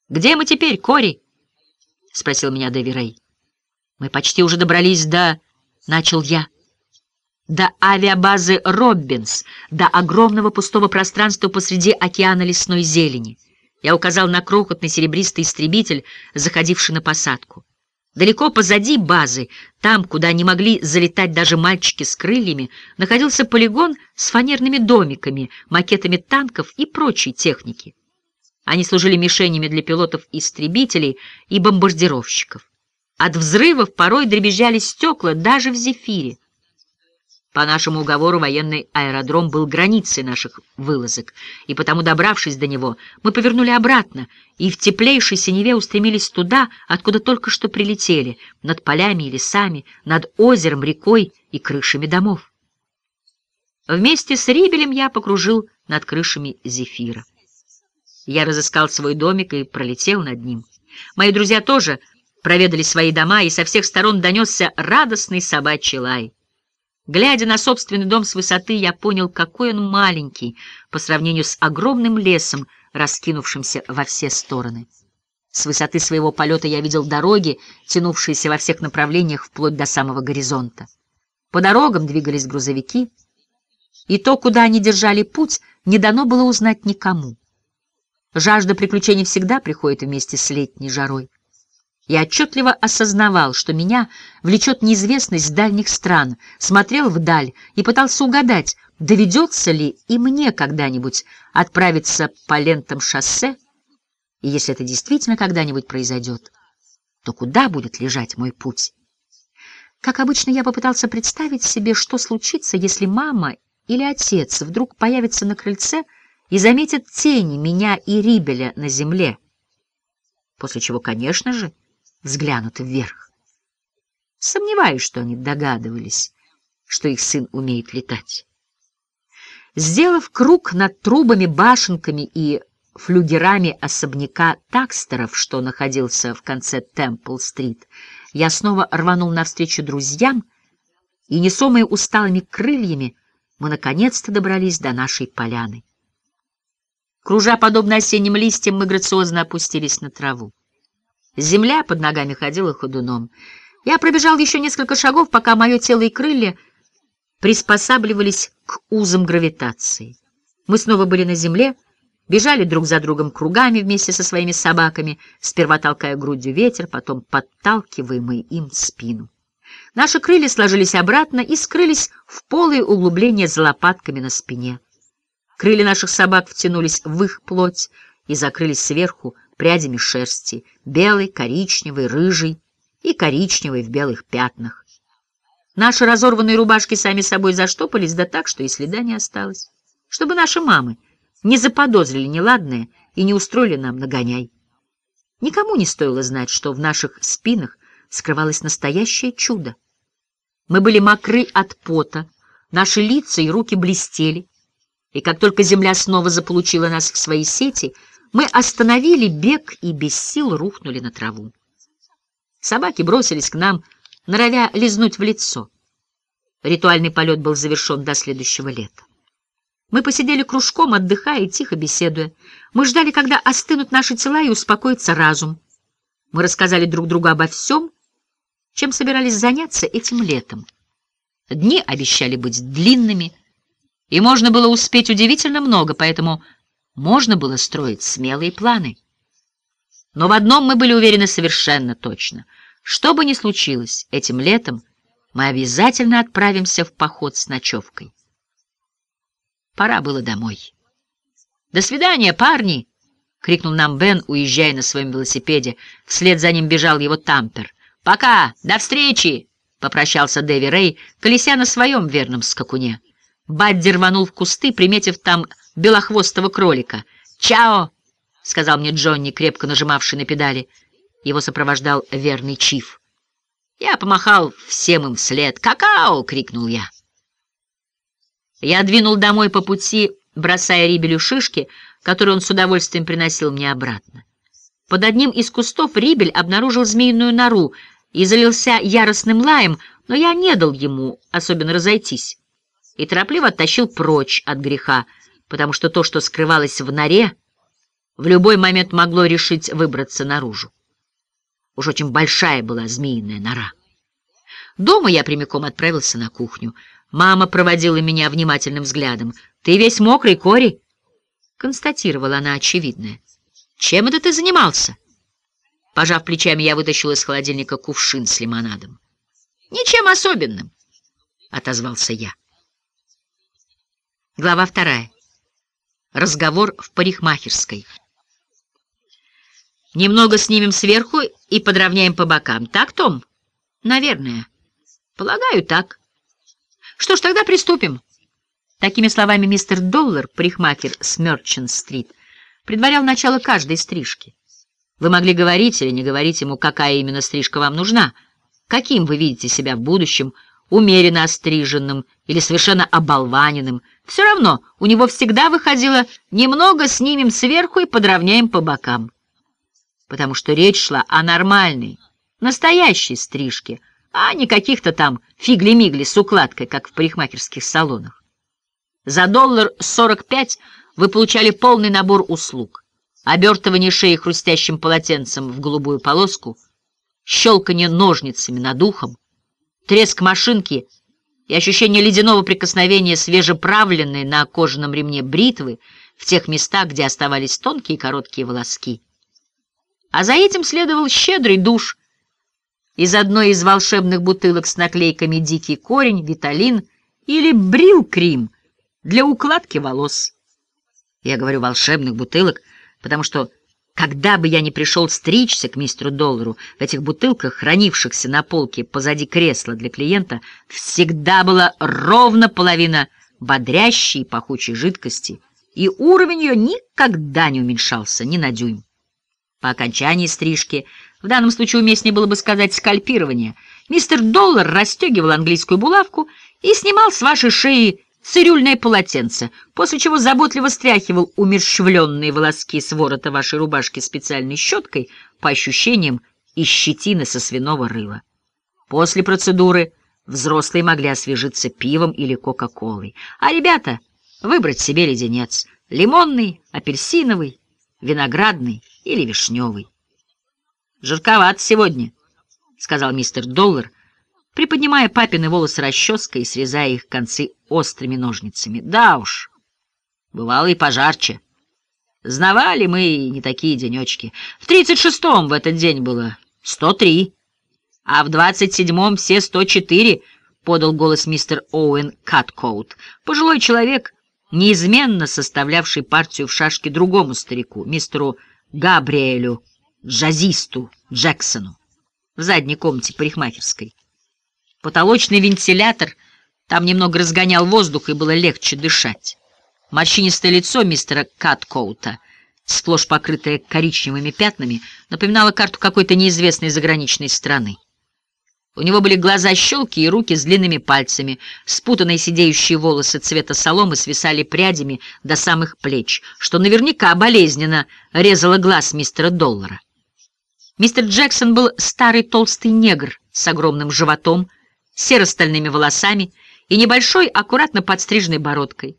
«Где мы теперь, Кори?» — спросил меня Дэви Рэй. «Мы почти уже добрались до...» — начал я. «До авиабазы Роббинс, до огромного пустого пространства посреди океана лесной зелени». Я указал на крохотный серебристый истребитель, заходивший на посадку. Далеко позади базы, там, куда не могли залетать даже мальчики с крыльями, находился полигон с фанерными домиками, макетами танков и прочей техники. Они служили мишенями для пилотов-истребителей и бомбардировщиков. От взрывов порой дребезжали стекла даже в «Зефире». По нашему уговору военный аэродром был границей наших вылазок, и потому, добравшись до него, мы повернули обратно и в теплейшей синеве устремились туда, откуда только что прилетели, над полями и лесами, над озером, рекой и крышами домов. Вместе с Рибелем я покружил над крышами Зефира. Я разыскал свой домик и пролетел над ним. Мои друзья тоже проведали свои дома, и со всех сторон донесся радостный собачий лай. Глядя на собственный дом с высоты, я понял, какой он маленький по сравнению с огромным лесом, раскинувшимся во все стороны. С высоты своего полета я видел дороги, тянувшиеся во всех направлениях вплоть до самого горизонта. По дорогам двигались грузовики, и то, куда они держали путь, не дано было узнать никому. Жажда приключений всегда приходит вместе с летней жарой. Я отчетливо осознавал, что меня влечет неизвестность дальних стран, смотрел вдаль и пытался угадать, доведется ли и мне когда-нибудь отправиться по лентам шоссе, и если это действительно когда-нибудь произойдет, то куда будет лежать мой путь? Как обычно, я попытался представить себе, что случится, если мама или отец вдруг появятся на крыльце и заметят тени меня и Рибеля на земле, после чего, конечно же, взглянут вверх. Сомневаюсь, что они догадывались, что их сын умеет летать. Сделав круг над трубами, башенками и флюгерами особняка Такстеров, что находился в конце Темпл-стрит, я снова рванул навстречу друзьям, и, несомые усталыми крыльями, мы наконец-то добрались до нашей поляны. Кружа подобно осенним листьям, мы грациозно опустились на траву. Земля под ногами ходила ходуном. Я пробежал еще несколько шагов, пока мое тело и крылья приспосабливались к узам гравитации. Мы снова были на земле, бежали друг за другом кругами вместе со своими собаками, сперва толкая грудью ветер, потом подталкиваемый им спину. Наши крылья сложились обратно и скрылись в полые углубления за лопатками на спине. Крылья наших собак втянулись в их плоть и закрылись сверху прядями шерсти, белой, коричневой, рыжей и коричневой в белых пятнах. Наши разорванные рубашки сами собой заштопались, да так, что и следа не осталось, чтобы наши мамы не заподозрили неладное и не устроили нам нагоняй. Никому не стоило знать, что в наших спинах скрывалось настоящее чудо. Мы были мокры от пота, наши лица и руки блестели, и как только земля снова заполучила нас в свои сети, мы остановили бег и без сил рухнули на траву. Собаки бросились к нам, норовя лизнуть в лицо. Ритуальный полет был завершен до следующего лета. Мы посидели кружком, отдыхая и тихо беседуя. Мы ждали, когда остынут наши тела и успокоится разум. Мы рассказали друг другу обо всем, чем собирались заняться этим летом. Дни обещали быть длинными, и можно было успеть удивительно много, поэтому можно было строить смелые планы. Но в одном мы были уверены совершенно точно. Что бы ни случилось этим летом, мы обязательно отправимся в поход с ночевкой. Пора было домой. «До свидания, парни!» — крикнул нам Бен, уезжая на своем велосипеде. Вслед за ним бежал его тампер. «Пока! До встречи!» — попрощался Дэви Рэй, колеся на своем верном скакуне. Бадди рванул в кусты, приметив там белохвостого кролика. «Чао!» — сказал мне Джонни, крепко нажимавший на педали. Его сопровождал верный Чиф. Я помахал всем им вслед. «Какао!» — крикнул я. Я двинул домой по пути, бросая Рибелю шишки, которые он с удовольствием приносил мне обратно. Под одним из кустов Рибель обнаружил змеиную нору — и залился яростным лаем, но я не дал ему особенно разойтись и торопливо оттащил прочь от греха, потому что то, что скрывалось в норе, в любой момент могло решить выбраться наружу. Уж очень большая была змеиная нора. Дома я прямиком отправился на кухню. Мама проводила меня внимательным взглядом. «Ты весь мокрый, Кори?» Констатировала она очевидное. «Чем это ты занимался?» Пожав плечами, я вытащил из холодильника кувшин с лимонадом. «Ничем особенным», — отозвался я. Глава вторая. Разговор в парикмахерской. Немного снимем сверху и подровняем по бокам. Так, Том? Наверное. Полагаю, так. Что ж, тогда приступим. Такими словами мистер Доллар, парикмахер с Мёрчен-стрит, предварял начало каждой стрижки. Вы могли говорить или не говорить ему, какая именно стрижка вам нужна, каким вы видите себя в будущем, умеренно остриженным или совершенно оболваненным. Все равно у него всегда выходило «немного снимем сверху и подровняем по бокам». Потому что речь шла о нормальной, настоящей стрижке, а не каких-то там фигли-мигли с укладкой, как в парикмахерских салонах. За доллар сорок пять вы получали полный набор услуг обертывание шеи хрустящим полотенцем в голубую полоску, щелканье ножницами над ухом, треск машинки и ощущение ледяного прикосновения свежеправленной на кожаном ремне бритвы в тех местах, где оставались тонкие и короткие волоски. А за этим следовал щедрый душ из одной из волшебных бутылок с наклейками «Дикий корень», «Виталин» или «Брил-крим» для укладки волос. Я говорю волшебных бутылок — потому что, когда бы я ни пришел стричься к мистеру Доллару, в этих бутылках, хранившихся на полке позади кресла для клиента, всегда была ровно половина бодрящей и пахучей жидкости, и уровень ее никогда не уменьшался ни на дюйм. По окончании стрижки, в данном случае уместнее было бы сказать скальпирование, мистер Доллар расстегивал английскую булавку и снимал с вашей шеи цирюльное полотенце, после чего заботливо стряхивал умерщвленные волоски с ворота вашей рубашки специальной щеткой, по ощущениям, из щетины со свиного рыла. После процедуры взрослые могли освежиться пивом или кока-колой, а ребята выбрать себе леденец — лимонный, апельсиновый, виноградный или вишневый. Жарковато сегодня, — сказал мистер Доллар, приподнимая папины волосы расческой и срезая их концы острыми ножницами. Да уж, бывало и пожарче. Знавали мы и не такие денечки. В тридцать шестом в этот день было сто три, а в двадцать седьмом все сто четыре, — подал голос мистер Оуэн Каткоут, пожилой человек, неизменно составлявший партию в шашке другому старику, мистеру Габриэлю, джазисту Джексону, в задней комнате парикмахерской. Потолочный вентилятор там немного разгонял воздух, и было легче дышать. Морщинистое лицо мистера Каткоута, сплошь покрытое коричневыми пятнами, напоминало карту какой-то неизвестной заграничной страны. У него были глаза-щелки и руки с длинными пальцами, спутанные сидеющие волосы цвета соломы свисали прядями до самых плеч, что наверняка болезненно резало глаз мистера Доллара. Мистер Джексон был старый толстый негр с огромным животом, серо-стальными волосами и небольшой, аккуратно подстриженной бородкой.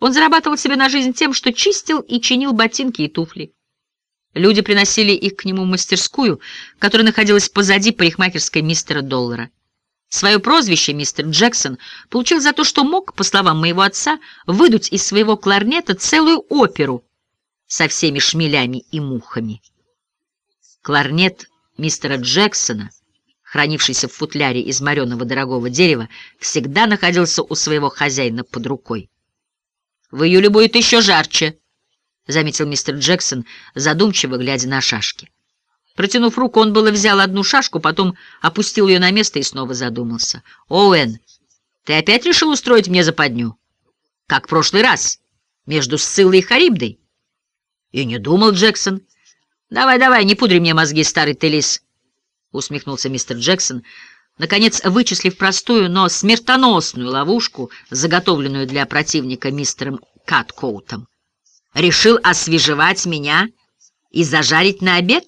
Он зарабатывал себе на жизнь тем, что чистил и чинил ботинки и туфли. Люди приносили их к нему в мастерскую, которая находилась позади парикмахерской мистера Доллара. Свое прозвище мистер Джексон получил за то, что мог, по словам моего отца, выдуть из своего кларнета целую оперу со всеми шмелями и мухами. Кларнет мистера Джексона — хранившийся в футляре из мореного дорогого дерева, всегда находился у своего хозяина под рукой. «В июле будет еще жарче», — заметил мистер Джексон, задумчиво глядя на шашки. Протянув руку, он было взял одну шашку, потом опустил ее на место и снова задумался. «Оуэн, ты опять решил устроить мне западню? Как в прошлый раз, между Сциллой и Харибдой?» «И не думал, Джексон. Давай-давай, не пудри мне мозги, старый Телис». — усмехнулся мистер Джексон, наконец вычислив простую, но смертоносную ловушку, заготовленную для противника мистером Каткоутом. «Решил освежевать меня и зажарить на обед?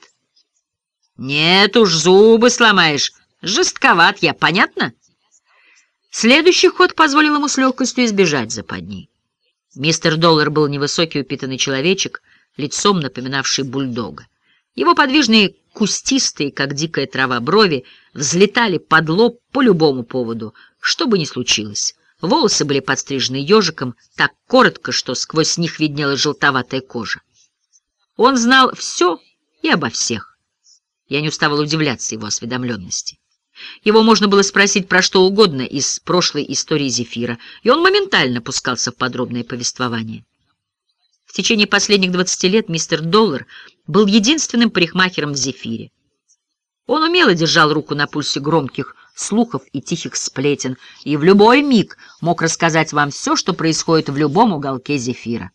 Нет уж, зубы сломаешь. Жестковат я, понятно?» Следующий ход позволил ему с легкостью избежать западни. Мистер Доллар был невысокий упитанный человечек, лицом напоминавший бульдога. Его подвижные кустистые, как дикая трава, брови взлетали под лоб по любому поводу, что бы ни случилось. Волосы были подстрижены ежиком, так коротко, что сквозь них виднелась желтоватая кожа. Он знал все и обо всех. Я не уставал удивляться его осведомленности. Его можно было спросить про что угодно из прошлой истории Зефира, и он моментально пускался в подробное повествование. В течение последних 20 лет мистер Доллар был единственным парикмахером в Зефире. Он умело держал руку на пульсе громких слухов и тихих сплетен, и в любой миг мог рассказать вам все, что происходит в любом уголке Зефира.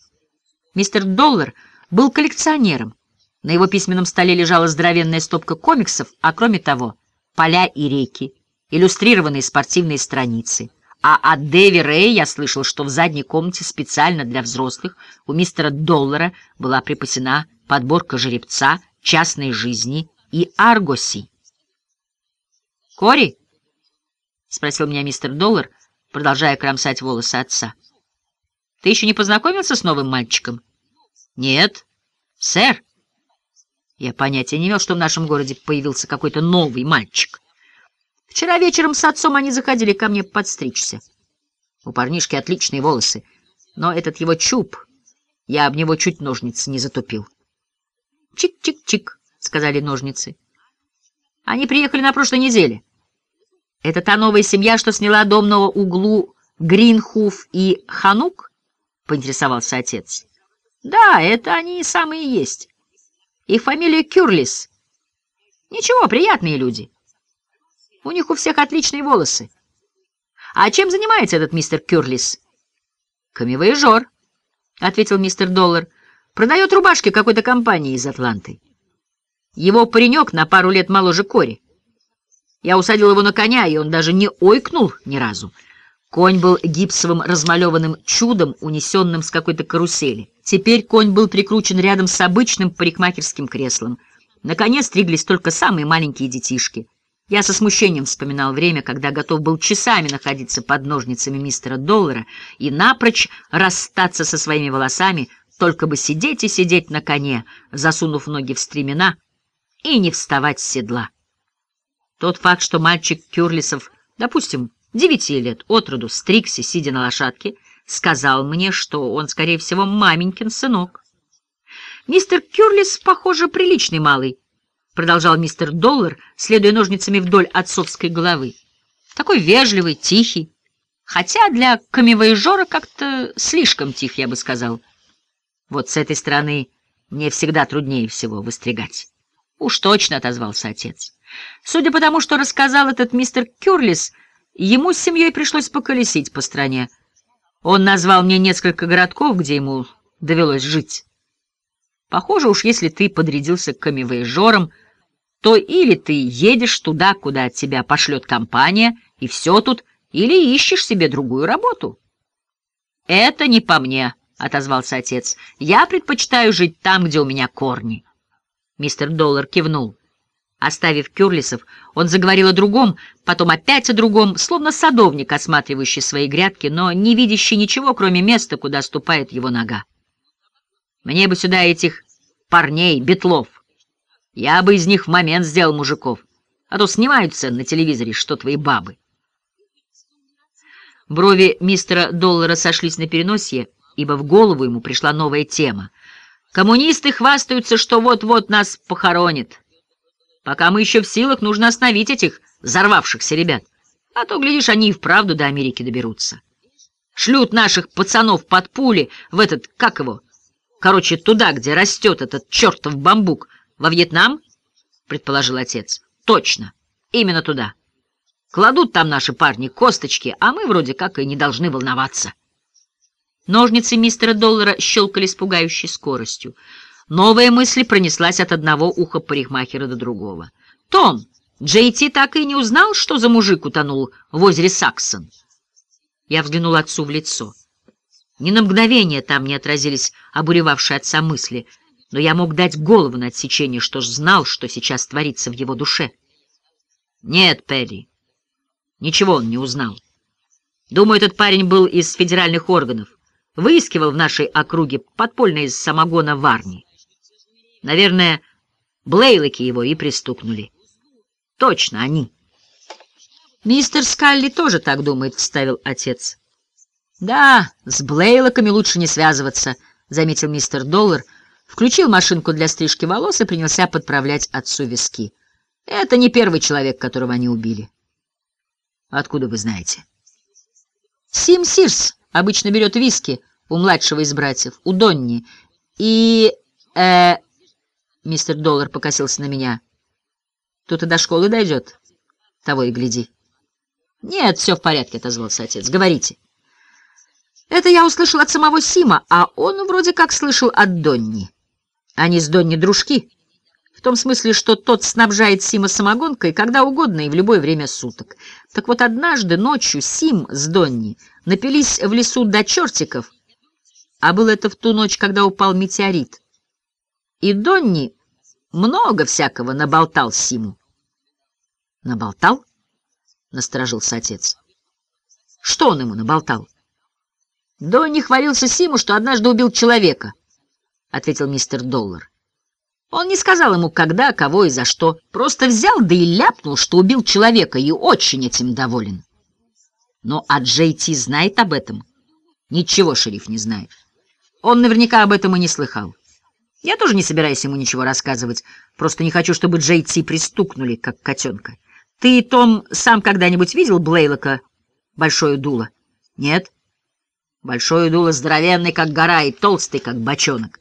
Мистер Доллар был коллекционером. На его письменном столе лежала здоровенная стопка комиксов, а кроме того, поля и реки, иллюстрированные спортивные страницы — а от Дэви Рэй я слышал, что в задней комнате специально для взрослых у мистера Доллара была припасена подборка жеребца, частной жизни и аргоси. «Кори?» — спросил меня мистер Доллар, продолжая кромсать волосы отца. «Ты еще не познакомился с новым мальчиком?» «Нет, сэр». Я понятия не имел, что в нашем городе появился какой-то новый мальчик. Вчера вечером с отцом они заходили ко мне подстричься. У парнишки отличные волосы, но этот его чуб, я об него чуть ножницы не затупил. «Чик-чик-чик», — сказали ножницы. Они приехали на прошлой неделе. Это та новая семья, что сняла дом на углу Гринхуф и Ханук? — поинтересовался отец. — Да, это они самые есть. Их фамилия Кюрлис. Ничего, приятные люди. У них у всех отличные волосы. А чем занимается этот мистер Кюрлис? Камевояжер, — ответил мистер Доллар. Продает рубашки какой-то компании из Атланты. Его паренек на пару лет моложе Кори. Я усадил его на коня, и он даже не ойкнул ни разу. Конь был гипсовым размалеванным чудом, унесенным с какой-то карусели. Теперь конь был прикручен рядом с обычным парикмахерским креслом. На коне стриглись только самые маленькие детишки — я со смущением вспоминал время, когда готов был часами находиться под ножницами мистера Доллара и напрочь расстаться со своими волосами, только бы сидеть и сидеть на коне, засунув ноги в стремена и не вставать с седла. Тот факт, что мальчик Кюрлисов, допустим, девяти лет от роду стригся, сидя на лошадке, сказал мне, что он, скорее всего, маменькин сынок. «Мистер Кюрлис, похоже, приличный малый», — продолжал мистер Доллар, следуя ножницами вдоль отцовской головы. «Такой вежливый, тихий, хотя для камевоежора как-то слишком тих, я бы сказал. Вот с этой стороны мне всегда труднее всего выстригать». «Уж точно», — отозвался отец. «Судя по тому, что рассказал этот мистер Кюрлис, ему с семьей пришлось поколесить по стране». Он назвал мне несколько городков, где ему довелось жить. Похоже уж, если ты подрядился к камевоежорам, то или ты едешь туда, куда тебя пошлет компания, и все тут, или ищешь себе другую работу. — Это не по мне, — отозвался отец. — Я предпочитаю жить там, где у меня корни. Мистер Доллар кивнул. Оставив Кюрлисов, он заговорил о другом, потом опять о другом, словно садовник, осматривающий свои грядки, но не видящий ничего, кроме места, куда ступает его нога. «Мне бы сюда этих парней, бетлов. Я бы из них в момент сделал мужиков, а то снимаются на телевизоре, что твои бабы». Брови мистера Доллара сошлись на переносье, ибо в голову ему пришла новая тема. «Коммунисты хвастаются, что вот-вот нас похоронят». Пока мы еще в силах, нужно остановить этих взорвавшихся ребят. А то, глядишь, они и вправду до Америки доберутся. Шлют наших пацанов под пули в этот, как его, короче, туда, где растет этот чертов бамбук. Во Вьетнам, предположил отец. Точно, именно туда. Кладут там наши парни косточки, а мы вроде как и не должны волноваться. Ножницы мистера Доллара щелкали с пугающей скоростью. Новая мысль пронеслась от одного уха парикмахера до другого. «Том, Джей Ти так и не узнал, что за мужик утонул в озере Саксон?» Я взглянул отцу в лицо. Ни на мгновение там не отразились обуревавшие отца мысли, но я мог дать голову на отсечение, что ж знал, что сейчас творится в его душе. «Нет, Перри, ничего он не узнал. Думаю, этот парень был из федеральных органов, выискивал в нашей округе подпольно из самогона Варни. Наверное, Блейлоки его и пристукнули. Точно, они. Мистер Скалли тоже так думает, — вставил отец. Да, с Блейлоками лучше не связываться, — заметил мистер Доллар, включил машинку для стрижки волос и принялся подправлять отцу виски. Это не первый человек, которого они убили. Откуда вы знаете? Сим Сирс обычно берет виски у младшего из братьев, у Донни, и... Э, Мистер Доллар покосился на меня. Тут и до школы дойдет. Того и гляди. Нет, все в порядке, отозвался отец. Говорите. Это я услышал от самого Сима, а он вроде как слышал от Донни. Они с Донни дружки. В том смысле, что тот снабжает Сима самогонкой когда угодно и в любое время суток. Так вот однажды ночью Сим с Донни напились в лесу до чертиков, а было это в ту ночь, когда упал метеорит. И Донни много всякого наболтал Симу. Наболтал? Насторожился отец. Что он ему наболтал? Донни хвалился Симу, что однажды убил человека, ответил мистер Доллар. Он не сказал ему, когда, кого и за что. Просто взял, да и ляпнул, что убил человека, и очень этим доволен. Но а Джей Ти знает об этом? Ничего шериф не знает. Он наверняка об этом и не слыхал. Я тоже не собираюсь ему ничего рассказывать, просто не хочу, чтобы Джей Ти пристукнули, как котенка. Ты, Том, сам когда-нибудь видел Блейлока большое дуло? Нет? Большое дуло здоровенный, как гора, и толстый, как бочонок.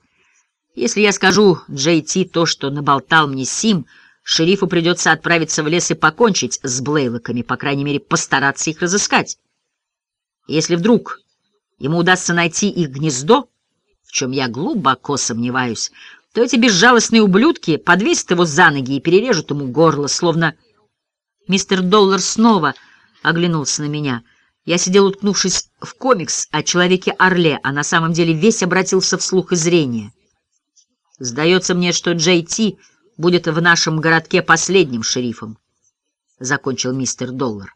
Если я скажу Джей Ти то, что наболтал мне Сим, шерифу придется отправиться в лес и покончить с Блейлоками, по крайней мере, постараться их разыскать. Если вдруг ему удастся найти их гнездо, чем я глубоко сомневаюсь, то эти безжалостные ублюдки подвесят его за ноги и перережут ему горло, словно... Мистер Доллар снова оглянулся на меня. Я сидел, уткнувшись в комикс о Человеке-Орле, а на самом деле весь обратился в слух и зрение. Сдается мне, что Джей Ти будет в нашем городке последним шерифом, — закончил мистер Доллар.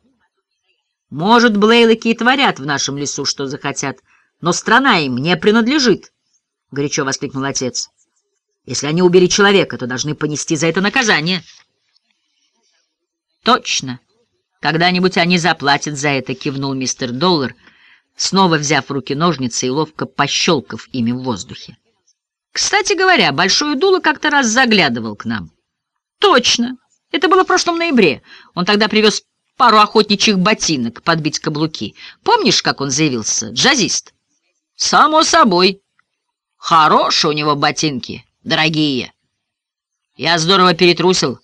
Может, Блейлоки и творят в нашем лесу, что захотят, но страна им не принадлежит. — горячо воскликнул отец. Если они убили человека, то должны понести за это наказание. Точно. Когда-нибудь они заплатят за это, кивнул мистер Доллар, снова взяв в руки ножницы и ловко пощелкав ими в воздухе. Кстати говоря, Большой Дуло как-то раз заглядывал к нам. Точно. Это было в прошлом ноябре. Он тогда привез пару охотничьих ботинок подбить каблуки. Помнишь, как он заявился? Джазист. Само собой. Хорошие у него ботинки, дорогие. Я здорово перетрусил,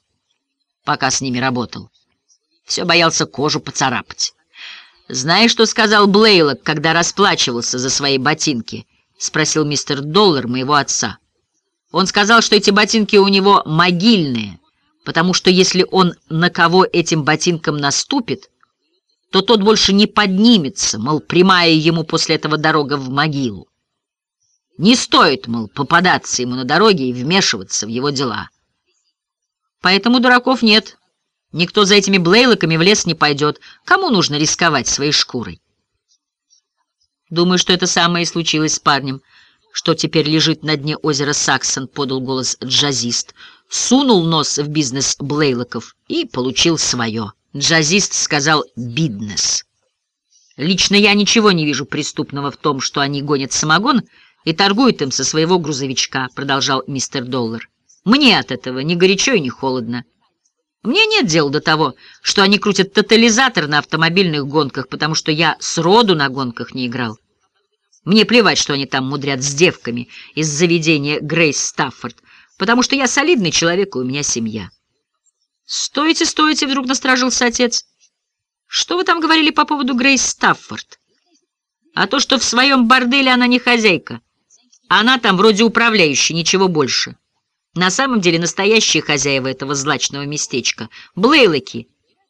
пока с ними работал. Все боялся кожу поцарапать. Знаешь, что сказал Блейлок, когда расплачивался за свои ботинки? Спросил мистер Доллар моего отца. Он сказал, что эти ботинки у него могильные, потому что если он на кого этим ботинком наступит, то тот больше не поднимется, мол, прямая ему после этого дорога в могилу. Не стоит, мол, попадаться ему на дороге и вмешиваться в его дела. Поэтому дураков нет. Никто за этими блейлоками в лес не пойдет. Кому нужно рисковать своей шкурой? Думаю, что это самое и случилось с парнем, что теперь лежит на дне озера Саксон, подал голос джазист. Сунул нос в бизнес блейлоков и получил свое. Джазист сказал «биднес». Лично я ничего не вижу преступного в том, что они гонят самогон и торгуют им со своего грузовичка, продолжал мистер Доллар. Мне от этого ни горячо и ни холодно. Мне нет дела до того, что они крутят тотализатор на автомобильных гонках, потому что я сроду на гонках не играл. Мне плевать, что они там мудрят с девками из заведения Грейс Стаффорд, потому что я солидный человек, и у меня семья. «Стойте, стойте!» — вдруг насторожился отец. «Что вы там говорили по поводу Грейс Стаффорд?» «А то, что в своем борделе она не хозяйка. Она там вроде управляющая, ничего больше». На самом деле настоящие хозяева этого злачного местечка — Блейлоки.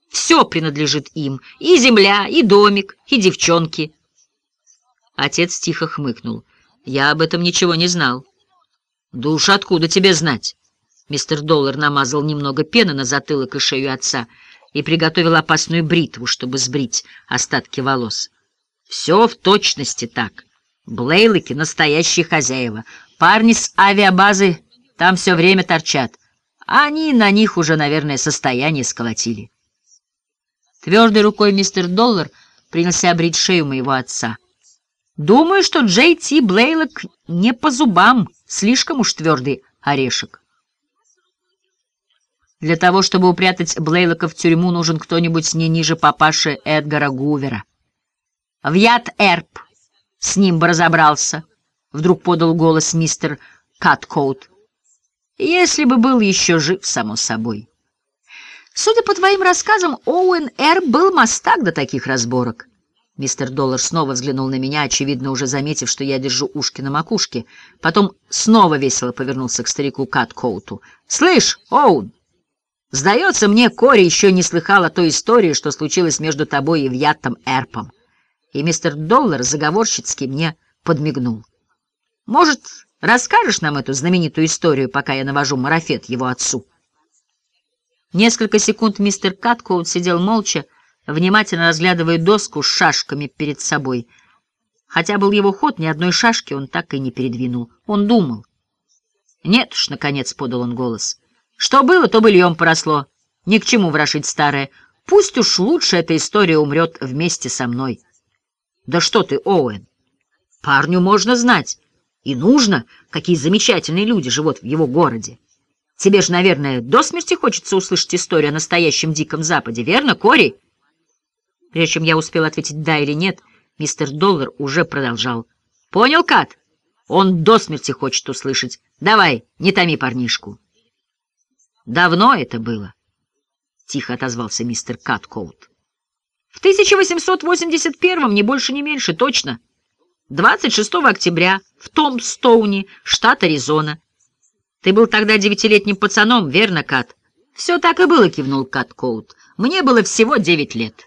Все принадлежит им — и земля, и домик, и девчонки. Отец тихо хмыкнул. Я об этом ничего не знал. Да уж откуда тебе знать? Мистер Доллар намазал немного пены на затылок и шею отца и приготовил опасную бритву, чтобы сбрить остатки волос. Все в точности так. Блейлоки — настоящие хозяева. Парни с авиабазы там все время торчат. А они на них уже, наверное, состояние сколотили. Твердой рукой мистер Доллар принялся обрить шею моего отца. Думаю, что Джей Ти Блейлок не по зубам, слишком уж твердый орешек. Для того, чтобы упрятать Блейлока в тюрьму, нужен кто-нибудь не ниже папаши Эдгара Гувера. В яд Эрп с ним бы разобрался, — вдруг подал голос мистер Каткоут. Если бы был еще жив, само собой. Судя по твоим рассказам, Оуэн Эр был мастак до таких разборок. Мистер Доллар снова взглянул на меня, очевидно, уже заметив, что я держу ушки на макушке. Потом снова весело повернулся к старику Каткоуту. «Слышь, Оуэн, сдается мне, Кори еще не слыхал о той истории, что случилось между тобой и Вьяттом Эрпом». И мистер Доллар заговорщицки мне подмигнул. «Может, Расскажешь нам эту знаменитую историю, пока я навожу марафет его отцу?» Несколько секунд мистер Каткоут сидел молча, внимательно разглядывая доску с шашками перед собой. Хотя был его ход, ни одной шашки он так и не передвинул. Он думал. «Нет уж», — наконец подал он голос. «Что было, то быльем поросло. Ни к чему ворошить старое. Пусть уж лучше эта история умрет вместе со мной». «Да что ты, Оуэн! Парню можно знать». И нужно, какие замечательные люди живут в его городе. Тебе же, наверное, до смерти хочется услышать историю о настоящем Диком Западе, верно, Кори? Прежде чем я успел ответить «да» или «нет», мистер Доллар уже продолжал. Понял, Кат? Он до смерти хочет услышать. Давай, не томи парнишку. Давно это было, — тихо отозвался мистер Каткоут. В 1881-м, ни больше, ни меньше, точно. 26 октября в Томстоуне, штат Аризона. Ты был тогда девятилетним пацаном, верно, Кат? Все так и было, кивнул Кат Коут. Мне было всего девять лет.